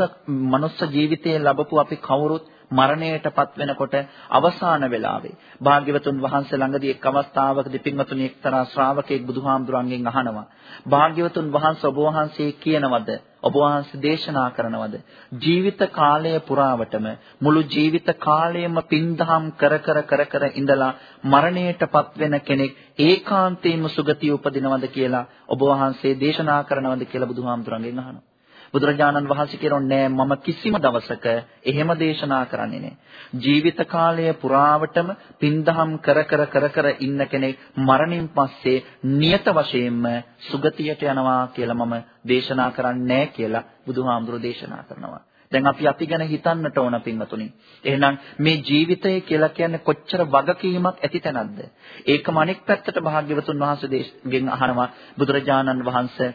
මනුස්ස ජීවිතයේ ලැබපු අපි කවුරුත් මරණයටපත් වෙනකොට අවසාන වෙලාවේ භාග්‍යවතුන් වහන්සේ ළඟදී එක් අවස්ථාවකදී පින්වතුනි එක්තරා ශ්‍රාවකෙක් බුදුහාමුදුරන්ගෙන් අහනවා. භාග්‍යවතුන් වහන්සේ ඔබ වහන්සේ කියනවද? ඔබ වහන්සේ දේශනා කරනවද? ජීවිත කාලය පුරාවටම මුළු ජීවිත කාලයම පින්දහම් කර කර කර කර ඉඳලා මරණයටපත් වෙන කෙනෙක් ඒකාන්තයෙන්ම සුගතිය උපදිනවද කියලා ඔබ වහන්සේ දේශනා කරනවද කියලා බුදුහාමුදුරන්ගෙන් අහනවා. බුදුරජාණන් වහන්සේ කියනෝනේ මම කිසිම දවසක එහෙම දේශනා කරන්නේ නැහැ. ජීවිත කාලය පුරාවටම පින්දහම් කර කර කර කර ඉන්න කෙනෙක් මරණින් පස්සේ නියත වශයෙන්ම සුගතියට යනවා කියලා මම දේශනා කරන්නේ කියලා බුදුහාමුදුරෝ දේශනා කරනවා. දැන් අපි අපි ගැන හිතන්නට ඕන පින්වතුනි. එහෙනම් මේ ජීවිතය කියලා කියන්නේ කොච්චර වගකීමක් ඇති තැනක්ද? ඒකම අනෙක් පැත්තට භාග්‍යවතුන් වහන්සේගෙන් අහනවා බුදුරජාණන් වහන්සේ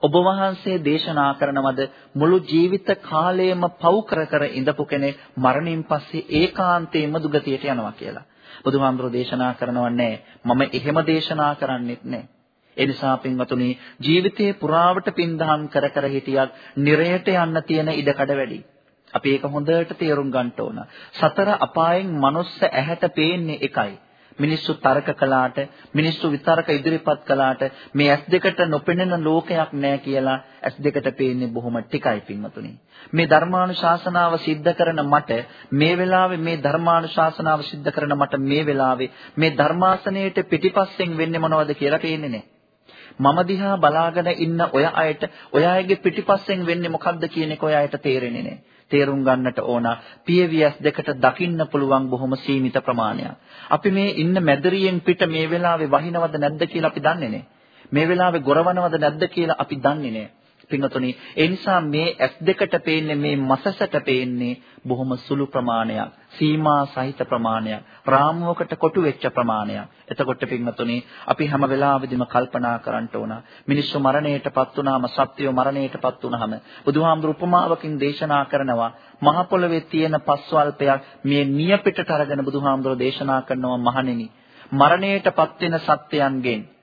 ඔබ වහන්සේ දේශනා කරනවද මුළු ජීවිත කාලයම පව් කර කර ඉඳපු කෙනෙක් මරණින් පස්සේ ඒකාන්තයෙන්ම දුගතියට යනවා කියලා. බුදුහාමුදුරෝ දේශනා කරනව නෑ. මම එහෙම දේශනා කරන්නෙත් නෑ. ඒ නිසා පින්වතුනි ජීවිතේ පුරාවට පින්දහම් කර කර හිටියත් නිරයට යන්න තියෙන ඉඩකඩ වැඩි. අපි ඒක හොඳට තේරුම් ගන්න ඕන. සතර අපායෙන් මනුස්ස ඇහැට පේන්නේ එකයි. මිනිස්සු තර්ක කළාට මිනිස්සු විතරක ඉදිරිපත් කළාට මේ ඇස් දෙකට නොපෙනෙන ලෝකයක් නැහැ කියලා ඇස් දෙකට පේන්නේ බොහොම ටිකයි පින්වතුනි. මේ ධර්මානුශාසනාව සිද්ධ කරන මට මේ වෙලාවේ මේ ධර්මානුශාසනාව සිද්ධ කරන මට මේ වෙලාවේ මේ ධර්මාසනයේට පිටිපස්සෙන් වෙන්නේ මොනවද කියලා පේන්නේ නැහැ මම දිහා බලාගෙන ඉන්න ඔය අයට ඔය අයගේ පිටිපස්සෙන් වෙන්නේ මොකද්ද කියන එක ඔය අයට තේරෙන්නේ නැහැ තේරුම් ගන්නට ඕන පියවියස් දෙකට දකින්න පුළුවන් බොහොම සීමිත ප්‍රමාණයක්. අපි මේ ඉන්න මැදරියෙන් පිට මේ වෙලාවේ වහිනවද නැද්ද කියලා අපි දන්නේ නැහැ. මේ වෙලාවේ ගොරවනවද නැද්ද කියලා අපි දන්නේ නැහැ. පින්වතුනි ඒ නිසා මේ ඇස් දෙකට පේන්නේ මේ මසසට පේන්නේ බොහොම සුළු ප්‍රමාණයක්. සීමා සහිත ප්‍රමාණයක්. රාමුවකට කොටු වෙච්ච ප්‍රමාණයක්. එතකොට පින්වතුනි අපි හැම වෙලාවෙදිම කල්පනා කරන්න ඕන. මිනිස්සු මරණයටපත් වුනාම සත්‍යය මරණයටපත් වුනහම බුදුහාමුදුරු උපමාවකින් දේශනා කරනවා මහ පොළවේ තියෙන පස්වල්පයක් මේ නියපිටට අරගෙන බුදුහාමුදුරු දේශනා කරනවා මහණෙනි. මරණයටපත් වෙන සත්‍යයන්ගෙන්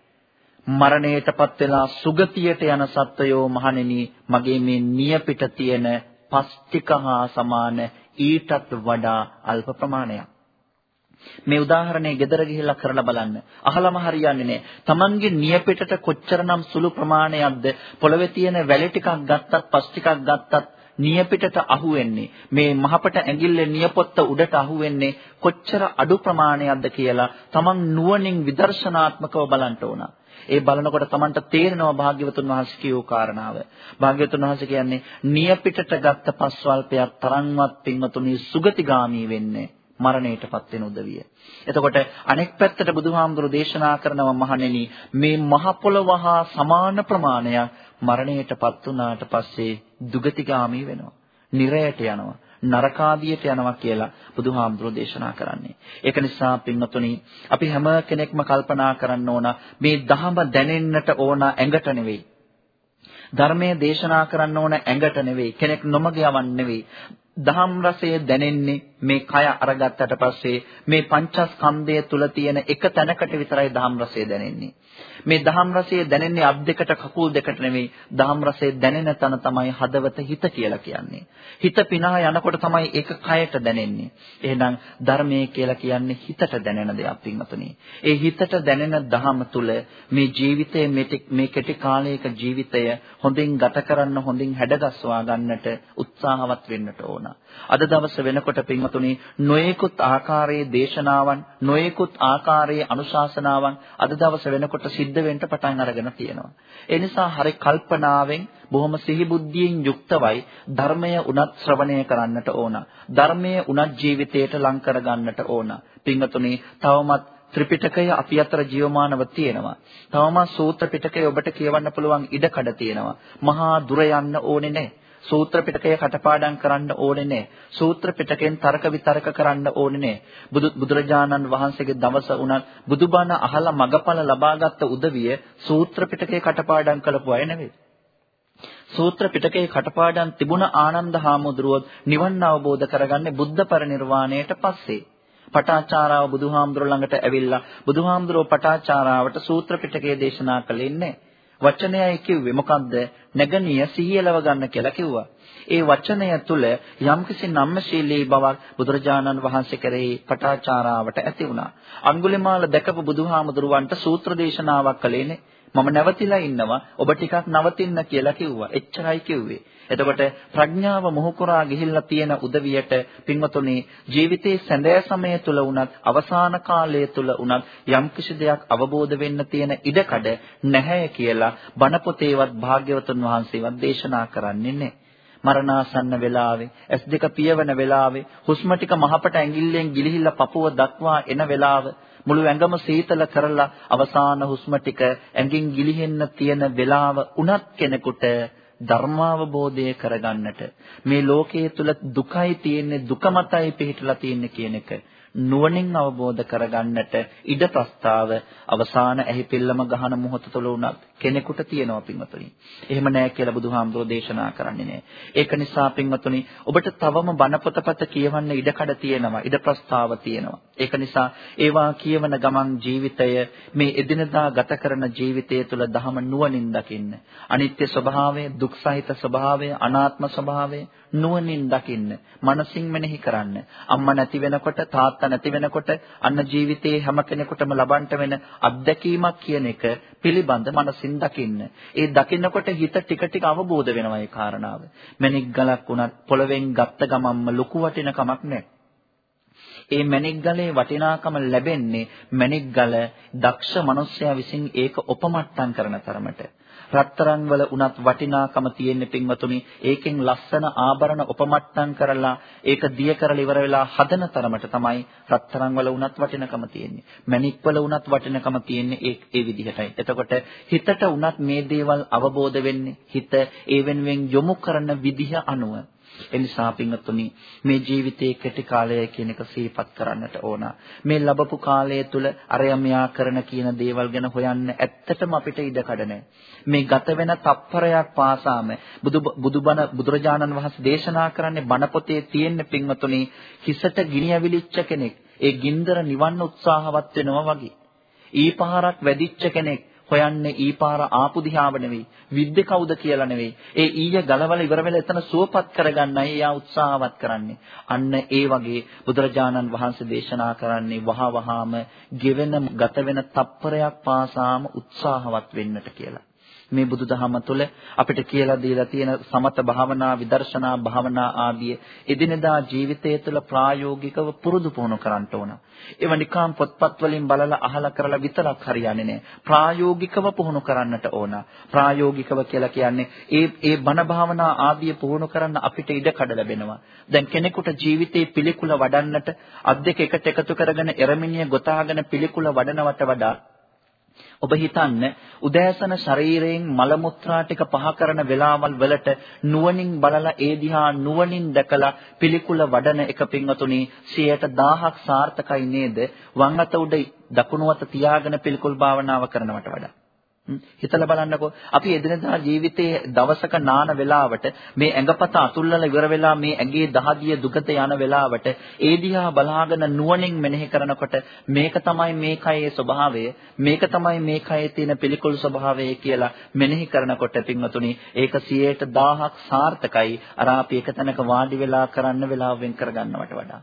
මරණයටපත් වෙලා සුගතියට යන සත්වයෝ මහණෙනි මගේ මේ නියපිට තියෙන පස් ටික හා සමාන ඊටත් වඩා අල්ප ප්‍රමාණයක් මේ උදාහරණය ගෙදර ගිහිල්ලා කරලා බලන්න. අහලම හරියන්නේ නැහැ. Tamange නියපිටට කොච්චරනම් සුළු ප්‍රමාණයක්ද පොළවේ තියෙන වැලි ටිකක් ගත්තත් පස් ටිකක් ගත්තත් නියපිටට අහුවෙන්නේ මේ මහපට ඇඟිල්ලේ නියපොත්ත උඩට අහුවෙන්නේ කොච්චර අඩු ප්‍රමාණයක්ද කියලා Taman නුවණින් විදර්ශනාත්මකව බලන්න ඕන. ඒ බලනකොට Tamanට තේරෙනවා භාග්‍යවතුන් වහන්සේ කියෝ කාරණාව. භාග්‍යවතුන් වහන්සේ කියන්නේ නියපිටට ගත්ත පස්වල්පයක් තරම්වත් පින්වතුනි සුගතිගාමී වෙන්නේ මරණයටපත් වෙන උදවිය. එතකොට අනෙක් පැත්තට බුදුහාමුදුරු දේශනා කරනවා මහණෙනි මේ මහ පොළව හා සමාන ප්‍රමාණයක් මරණයටපත් වුණාට පස්සේ දුගතිගාමී වෙනවා. නිරයට යනවා. නරකාදියට යනවා කියලා බුදුහාමුදුරෝ දේශනා කරන්නේ. ඒක නිසා පින්වතුනි අපි හැම කෙනෙක්ම කල්පනා කරන්න ඕන මේ ධහම දැනෙන්නට ඕන ඇඟට නෙවෙයි. ධර්මයේ දේශනා කරන්න ඕන ඇඟට නෙවෙයි කෙනෙක් නොමග යවන්න නෙවෙයි දහම් රසය දැනෙන්නේ මේ කය අරගත්තට පස්සේ මේ පංචස්කන්ධය තුල තියෙන එක තැනකට විතරයි දහම් රසය දැනෙන්නේ. මේ දහම් රසය දැනෙන්නේ අත් දෙකට කකුල් දෙකට නෙවෙයි දහම් රසය දැනෙන තැන තමයි හදවත හිත කියලා කියන්නේ. හිත පිනා යනකොට තමයි ඒක කයට දැනෙන්නේ. එහෙනම් ධර්මයේ කියලා කියන්නේ හිතට දැනෙන දෙයක් පින්වතුනි. ඒ හිතට දැනෙන දහම තුල මේ ජීවිතයේ මේ කෙටි කාලයක ජීවිතය හොඳින් ගත කරන්න හොඳින් හැඩගස්වා ගන්නට උත්සාහවත් වෙන්නට ඕන. අද දවස වෙනකොට පින්වතුනි නොයෙකුත් ආකාරයේ දේශනාවන් නොයෙකුත් ආකාරයේ අනුශාසනාවන් අද දවස වෙනකොට සිද්ධ වෙන්න පටන් අරගෙන තියෙනවා. ඒ නිසා හරි කල්පනාවෙන් බොහොම සිහිබුද්ධියෙන් යුක්තවයි ධර්මය උනත් ශ්‍රවණය කරන්නට ඕන. ධර්මය උනත් ජීවිතයට ලං කරගන්නට ඕන. පින්වතුනි තවමත් ත්‍රිපිටකය අපි අතර ජීවමානව තියෙනවා. තවමත් සූත්‍ර පිටකය ඔබට කියවන්න පුළුවන් ඉඩකඩ තියෙනවා. මහා දුර යන්න ඕනේ නැහැ. සූත්‍ර පිටකය කටපාඩම් කරන්න ඕනේ නැහැ. සූත්‍ර පිටකෙන් තර්ක විතර්ක කරන්න ඕනේ නැහැ. බුදු බුදුරජාණන් වහන්සේගේ දවස උනත් බුදුබණ අහලා මගපල ලබාගත් උදවිය සූත්‍ර පිටකේ කටපාඩම් කළපු අය නෙවෙයි. සූත්‍ර පිටකේ කටපාඩම් තිබුණ ආනන්ද හාමුදුරුවෝ නිවන් අවබෝධ කරගන්නේ බුද්ධ පරිනිර්වාණයට පස්සේ. පටාචාරාව බුදුහාමුදුරුවෝ ළඟට ඇවිල්ලා බුදුහාමුදුරුවෝ පටාචාරාවට සූත්‍ර පිටකයේ දේශනා කළේ නැහැ. වචනයයි කිව්වේ මොකද්ද? නැගණිය සිහියලව ගන්න කියලා කිව්වා. ඒ වචනය තුල යම්කිසි නම්මශීලී බවක් බුදුරජාණන් වහන්සේ කෙරෙහි පටාචාරාවට ඇති වුණා. අඟුලිමාල දැකපු බුදුහාමුදුරුවන්ට සූත්‍ර දේශනාවක් කළේනේ. මම නැවතිලා ඉන්නවා ඔබ ටිකක් නවතින්න කියලා කිව්වා. එච්චරයි කිව්වේ. එතකොට ප්‍රඥාව මොහුකුරා ගිහිල්ලා තියෙන උදවියට පින්වතුනි ජීවිතයේ සැඳෑ සමය තුල වුණත් අවසාන කාලය තුල වුණත් යම් කිසි දෙයක් අවබෝධ වෙන්න තියෙන ඉඩකඩ නැහැ කියලා බණ පොතේවත් භාග්‍යවතුන් වහන්සේවත් දේශනා කරන්නේ නැහැ. මරණාසන්න වෙලාවේ ඇස් දෙක පියවන වෙලාවේ හුස්ම ටික මහපට ඇඟිල්ලෙන් ගිලිහිල්ලා පපුව දක්වා එන වෙලාව මුළු ඇඟම සීතල කරලා අවසාන හුස්ම ටික ඇඟින් ගිලිහෙන්න තියෙන වෙලාව උනත් කෙනෙකුට ධර්මාවබෝධය කරගන්නට මේ ලෝකයේ තුල දුකයි තියෙන්නේ දුක මතයි පිහිටලා තියෙන්නේ කියන එක. නුවණින් අවබෝධ කරගන්නට ඉඩ ප්‍රස්තාව අවසාන ඇහි පිල්ලම ගහන මොහොත තුළ උනත් කෙනෙකුට තියෙනවා පින්වතුනි. එහෙම නැහැ කියලා බුදුහාමුදුරෝ දේශනා කරන්නේ නැහැ. ඒක නිසා පින්වතුනි ඔබට තවම බණ පොතපත කියවන්න ඉඩකඩ තියෙනවා. ඉඩ ප්‍රස්තාව තියෙනවා. ඒක නිසා ඒවා කියවන ගමන් ජීවිතය මේ එදිනදා ගත කරන ජීවිතය තුළ දහම නුවණින් දකින්න. අනිත්‍ය ස්වභාවය, දුක් සහිත ස්වභාවය, අනාත්ම ස්වභාවය නුවණින් දකින්න. මනසින් මෙනෙහි කරන්න. අම්මා නැති වෙනකොට තාත්තා තාත්තා නැති වෙනකොට අන්න ජීවිතයේ හැම කෙනෙකුටම ලබන්න වෙන අත්දැකීමක් කියන එක පිළිබඳ මනසින් දකින්න. ඒ දකින්නකොට හිත ටික ටික අවබෝධ වෙනවා ඒ කාරණාව. මණික් ගලක් උනත් පොළවෙන් ගත්ත ගමන්ම ලොකු වටිනකමක් නැහැ. ඒ මණික් ගලේ වටිනාකම ලැබෙන්නේ මණික් ගල දක්ෂ මනුස්සයා විසින් ඒක උපමට්ටම් කරන තරමට. රත්තරන් වල උනත් වටිනාකම තියෙන පින්වතුනි. ඒකෙන් ලස්සන ආභරණ උපමට්ටම් කරලා ඒක දිය කරලා ඉවර වෙලා හදන තරමට තමයි රත්තරන් වල උනත් වටිනකම තියෙන්නේ. මණික් වල උනත් වටිනකම තියෙන්නේ ඒ ඒ විදිහටයි. එතකොට හිතට උනත් මේ දේවල් අවබෝධ වෙන්නේ හිත ඒ වෙනුවෙන් යොමු කරන විදිහ අනුව. එනිසා පින්වත්නි මේ ජීවිතයේ කෙටි කාලය කියන එක සිහිපත් කරන්නට ඕන. මේ ලැබපු කාලය තුල අරයමයා කරන කියන දේවල් ගැන හොයන්න ඇත්තටම අපිට ඉඩකඩ මේ ගත වෙන තප්පරයක් පාසාම බුදු බුදුබණ බුදුරජාණන් වහන්සේ දේශනා කරන්නේ බණ පොතේ තියෙන පින්වත්නි හිසට ගිනි ඇවිලිච්ච කෙනෙක් ඒ ගින්දර නිවන්න උත්සාහවත් වෙනවා වගේ. ඊපහරක් වැදිච්ච කෙනෙක් හොයන්නේ ඊපාර ආපු දිහාව නෙවෙයි. විද්ද කවුද කියලා නෙවෙයි. ඒ ඊය ගලවලා ඉවර වෙලා එතන සුවපත් කරගන්නයි එයා උත්සාහවත් කරන්නේ. අන්න ඒ වගේ බුදුරජාණන් වහන්සේ දේශනා කරන්නේ වහ වහාම ගෙවෙන ගත වෙන තප්පරයක් පාසාම උත්සාහවත් වෙන්නට කියලා. මේ බුදුදහම තුළ අපිට කියලා දීලා තියෙන සමත භාවනා විදර්ශනා භාවනා ආදී එදිනෙදා ජීවිතය තුළ ප්‍රායෝගිකව පුරුදු පුහුණු කරන්න ඕන. ඒව නිකම් පොත්පත් වලින් බලලා අහලා කරලා විතරක් හරියන්නේ නැහැ. ප්‍රායෝගිකව පුහුණු කරන්නට ඕන. ප්‍රායෝගිකව කියලා කියන්නේ ඒ ඒ බණ භාවනා ආදී පුහුණු කරන්න අපිට ඉඩ කඩ ලැබෙනවා. දැන් කෙනෙකුට ජීවිතේ පිළිකුල වඩන්නට අත් දෙක එකට එකතු කරගෙන එරමිනිය ගොතාගෙන පිළිකුල වඩනවට වඩා ඔබ හිතන්න උදෑසන ශරීරයෙන් මල මුත්‍රා ටික පහ කරන වෙලාවල් වලට නුවණින් බලලා ඒ දිහා නුවණින් දැකලා පිළිකුල වඩන එක පින්වතුනි 1000ක් සාර්ථකයි නේද? වම් අත උඩ දකුණු අත තියාගෙන පිළිකුල් භාවනාව කරනවට වඩා. හිතලා බලන්නකෝ. අපි එදිනදා ජීවිතයේ දවසක නාන වෙලාවට මේ ඇඟපත අතුල්ලලා ඉවර වෙලා මේ ඇඟේ දහදිය දුගත යන වෙලාවට ඒ දිහා බලාගෙන නුවණින් මෙනෙහි කරනකොට මේක තමයි මේ කයේ ස්වභාවය මේක තමයි මේ කයේ තියෙන පිළිකුල් ස්වභාවය කියලා මෙනෙහි කරනකොට පින්වතුනි ඒක 1000ක් සාර්ථකයි. අර අපි එක තැනක වාඩි වෙලා කරන්න වෙලාව වෙන් කරගන්නවට වඩා.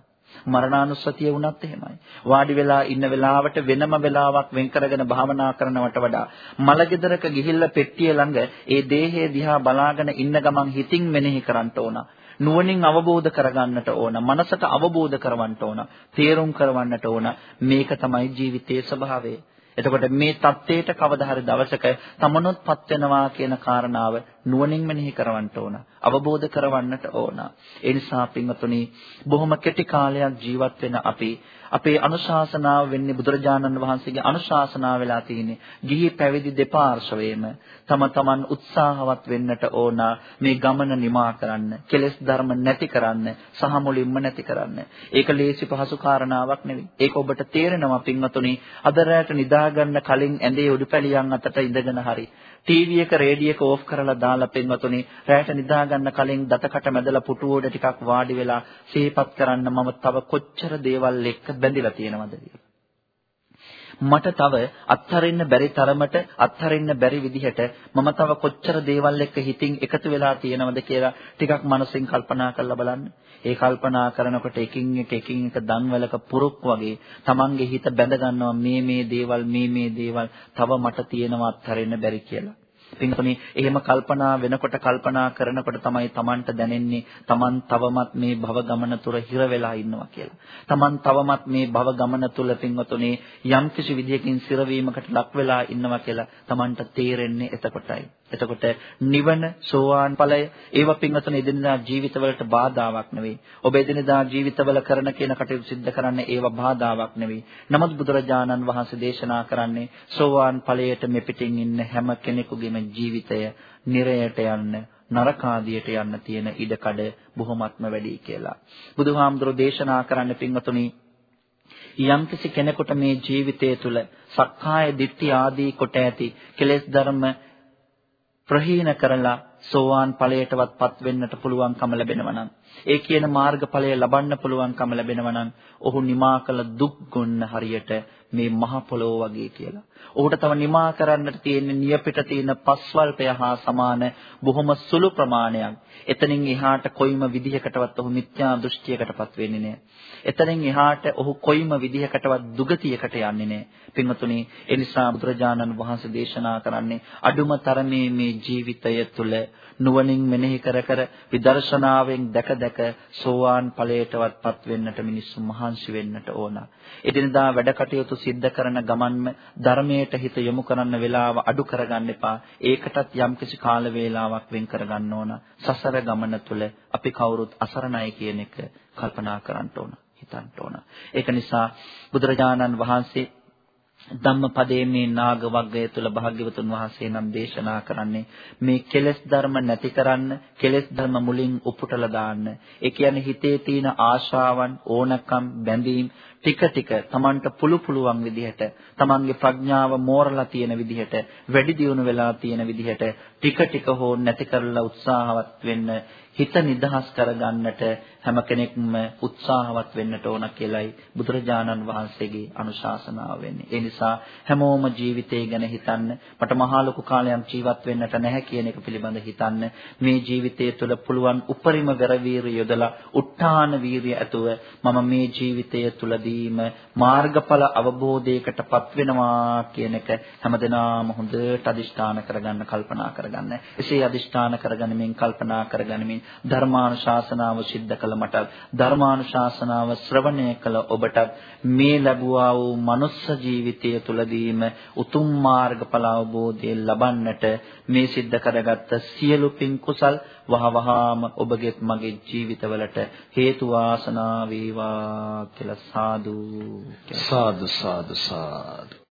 මරණානුස්සතිය වුණත් එහෙමයි. වාඩි වෙලා ඉන්න වෙලාවට වෙනම වෙලාවක් වෙන් කරගෙන භාවනා කරනවට වඩා මලගෙදරක ගිහිල්ලා පෙට්ටිය ළඟ ඒ දේහය දිහා බලාගෙන ඉන්න ගමන් හිතින් මෙනෙහි කරන්න ඕන. නුවණින් අවබෝධ කරගන්නට ඕන. මනසට අවබෝධ කරවන්නට ඕන. තේරුම් කරවන්නට ඕන. මේක තමයි ජීවිතයේ ස්වභාවය. එතකොට මේ தත්ත්වයට කවදා හරි දවසක තමනොත්පත් වෙනවා කියන කාරණාව නුවණින් මෙනෙහි කරවන්න ඕන. අවබෝධ කරවන්නට ඕන. ඒ නිසා පින්වතුනි බොහොම කෙටි කාලයක් ජීවත් වෙන අපි අපේ අනුශාසනාව වෙන්නේ බුදුරජාණන් වහන්සේගේ අනුශාසනාව වෙලා තියෙන්නේ. ගිහි පැවිදි දෙපාර්ශ්වයේම තම තමන් උත්සාහවත් වෙන්නට ඕන මේ ගමන නිමා කරන්න, කෙලෙස් ධර්ම නැති කරන්න, සහ මුලින්ම නැති කරන්න. ඒක ලේසි පහසු කාරණාවක් නෙවෙයි. ඒක ඔබට තේරෙනවා පින්වතුනි. අද රැට නිදා ගන්න කලින් ඇඳේ උඩුපැලියන් අතට ඉඳගෙන හරි ටීවී එක රේඩියෝ එක ඕෆ් කරලා දාලා පින්වතුනි රැට නිදා ගන්න කලින් දතකට මැදලා පුටුව උඩ ටිකක් වාඩි වෙලා සිහිපත් කරන්න මම තව කොච්චර දේවල් එක්ක බැඳිලා තියෙනවද? මට තව අත්හරින්න බැරි තරමට අත්හරින්න බැරි විදිහට මම තව කොච්චර දේවල් එක්ක හිතින් එකතු වෙලා තියෙනවද කියලා ටිකක් මනසින් කල්පනා කරලා බලන්න. ඒ කල්පනා කරනකොට එකින් එක එකින් එක දන්වලක පුරුක් වගේ Tamange හිත බැඳ ගන්නවා මේ මේ දේවල් මේ මේ දේවල් තව මට තියෙනවා අත්හරින්න බැරි කියලා. පින්තුනි එහෙම කල්පනා වෙනකොට කල්පනා කරනකොට තමයි Tamanට දැනෙන්නේ Taman තවමත් මේ භව ගමන තුර හිර වෙලා ඉන්නවා කියලා. Taman තවමත් මේ භව ගමන තුල පින්වතුනි යම්කිසි විදියකින් සිරවීමකට ලක් වෙලා ඉන්නවා කියලා Tamanට තේරෙන්නේ එතකොටයි. එතකොට නිවන සෝවාන් ඵලය ඒව පින්වතුනි එදිනදා ජීවිතවලට බාධාවක් නෙවෙයි. ඔබ එදිනදා ජීවිතවල කරන කියන කටයුතු සිද්ධ කරන්න ඒව බාධාවක් නෙවෙයි. නමුත් බුදුරජාණන් වහන්සේ දේශනා කරන්නේ සෝවාන් ඵලයට මෙපිටින් ඉන්න හැම කෙනෙකුගේම ජීවිතය නිරයට යන්න නරකාදියට යන්න තියෙන ඉඩකඩ බොහොමත්ම වැඩි කියලා. බුදුහාමුදුරෝ දේශනා කරන්න පින්වතුනි යම්කිසි කෙනෙකුට මේ ජීවිතය තුළ සක්කාය දිට්ඨි ආදී කොට ඇති කෙලෙස් ධර්ම ප්‍රහීන කරලා සෝවාන් ඵලයටවත්පත් වෙන්නට පුළුවන්කම ලැබෙනවා නම් ඒ කියන මාර්ගඵලය ලබන්න පුළුවන්කම ලැබෙනවා නම් ඔහු නිමා කළ දුක් ගොන්න හරියට මේ මහ පොළොව වගේ කියලා. ඔහුට තව නිමා කරන්නට තියෙන නියපිට තියෙන පස්වල්පය හා සමාන බොහොම සුළු ප්‍රමාණයක්. එතනින් එහාට කොයිම විදිහකටවත් ඔහු මිත්‍යා දෘෂ්ටියකටපත් වෙන්නේ නැහැ. එතනින් එහාට ඔහු කොයිම විදිහකටවත් දුගතියකට යන්නේ නැහැ. පින්වතුනි, ඒ නිසා බුදුරජාණන් වහන්සේ දේශනා කරන්නේ අඩුම තරමේ මේ ජීවිතය තුළ නුවණින් මෙනෙහි කර කර විදර්ශනාවෙන් දැක දැක සෝවාන් ඵලයටවත්පත් වෙන්නට මිනිස්සු මහන්සි වෙන්නට ඕන. එදිනදා වැඩ කටයුතු සිද්ධ කරන ගමන්ම ධර්මයට හිත යොමු කරන්න වෙලාව අඩු කරගන්න එපා. ඒකටත් යම්කිසි කාල වේලාවක් වෙන් කරගන්න ඕන. සසර ගමන තුළ අපි කවුරුත් අසරණයි කියන එක කල්පනා කරන්න ඕන. හිතන්න ඕන. ඒක නිසා බුදුරජාණන් වහන්සේ ධම්මපදයේ මේ නාග වග්ගය තුල භාග්‍යවතුන් වහන්සේ නම් දේශනා කරන්නේ මේ කෙලෙස් ධර්ම නැති කරන්න කෙලෙස් ධර්ම මුලින් උපුටලා දාන්න. ඒ කියන්නේ හිතේ තියෙන ආශාවන් ඕනකම් බැඳීම් ටික ටික Tamanට පුළු පුළුවන් විදිහට Tamanගේ ප්‍රඥාව මෝරලා තියෙන විදිහට වැඩි දියුණු වෙලා තියෙන විදිහට ටික ටික හෝ නැති කරලා උත්සාහවත් වෙන්න හිත නිදහස් කරගන්නට හැම කෙනෙක්ම උත්සාහවත් වෙන්නට ඕන කියලයි බුදුරජාණන් වහන්සේගේ අනුශාසනාව වෙන්නේ. ඒ නිසා හැමෝම ජීවිතය ගැන හිතන්න, මට මහා ලොකු කාලයක් ජීවත් වෙන්නට නැහැ කියන එක පිළිබඳ හිතන්න. මේ ජීවිතය තුළ පුළුවන් උපරිම වෙරවීරිය යොදලා, උත්හාන වීරිය ඇතුව මම මේ ජීවිතය තුළදීම මාර්ගඵල අවබෝධයකටපත් වෙනවා කියන එක හැමදෙනාම හොඳට අදිෂ්ඨාන කරගන්න, කල්පනා කරගන්න. එසේ අදිෂ්ඨාන කරගනිමින් කල්පනා කරගනිමින් ධර්මානුශාසනාව සිද්ධ කළ මට ධර්මානුශාසනාව ශ්‍රවණය කළ ඔබට මේ ලැබුවා වූ මනුස්ස ජීවිතය තුළදීම උතුම් මාර්ගඵල අවබෝධය ලබන්නට මේ සිද්ධ කරගත්ත සියලු පින් කුසල් වහවහාම ඔබගේත් මගේ ජීවිතවලට හේතු වාසනා වේවා කියලා සාදු. සාදු සාදු සාදු.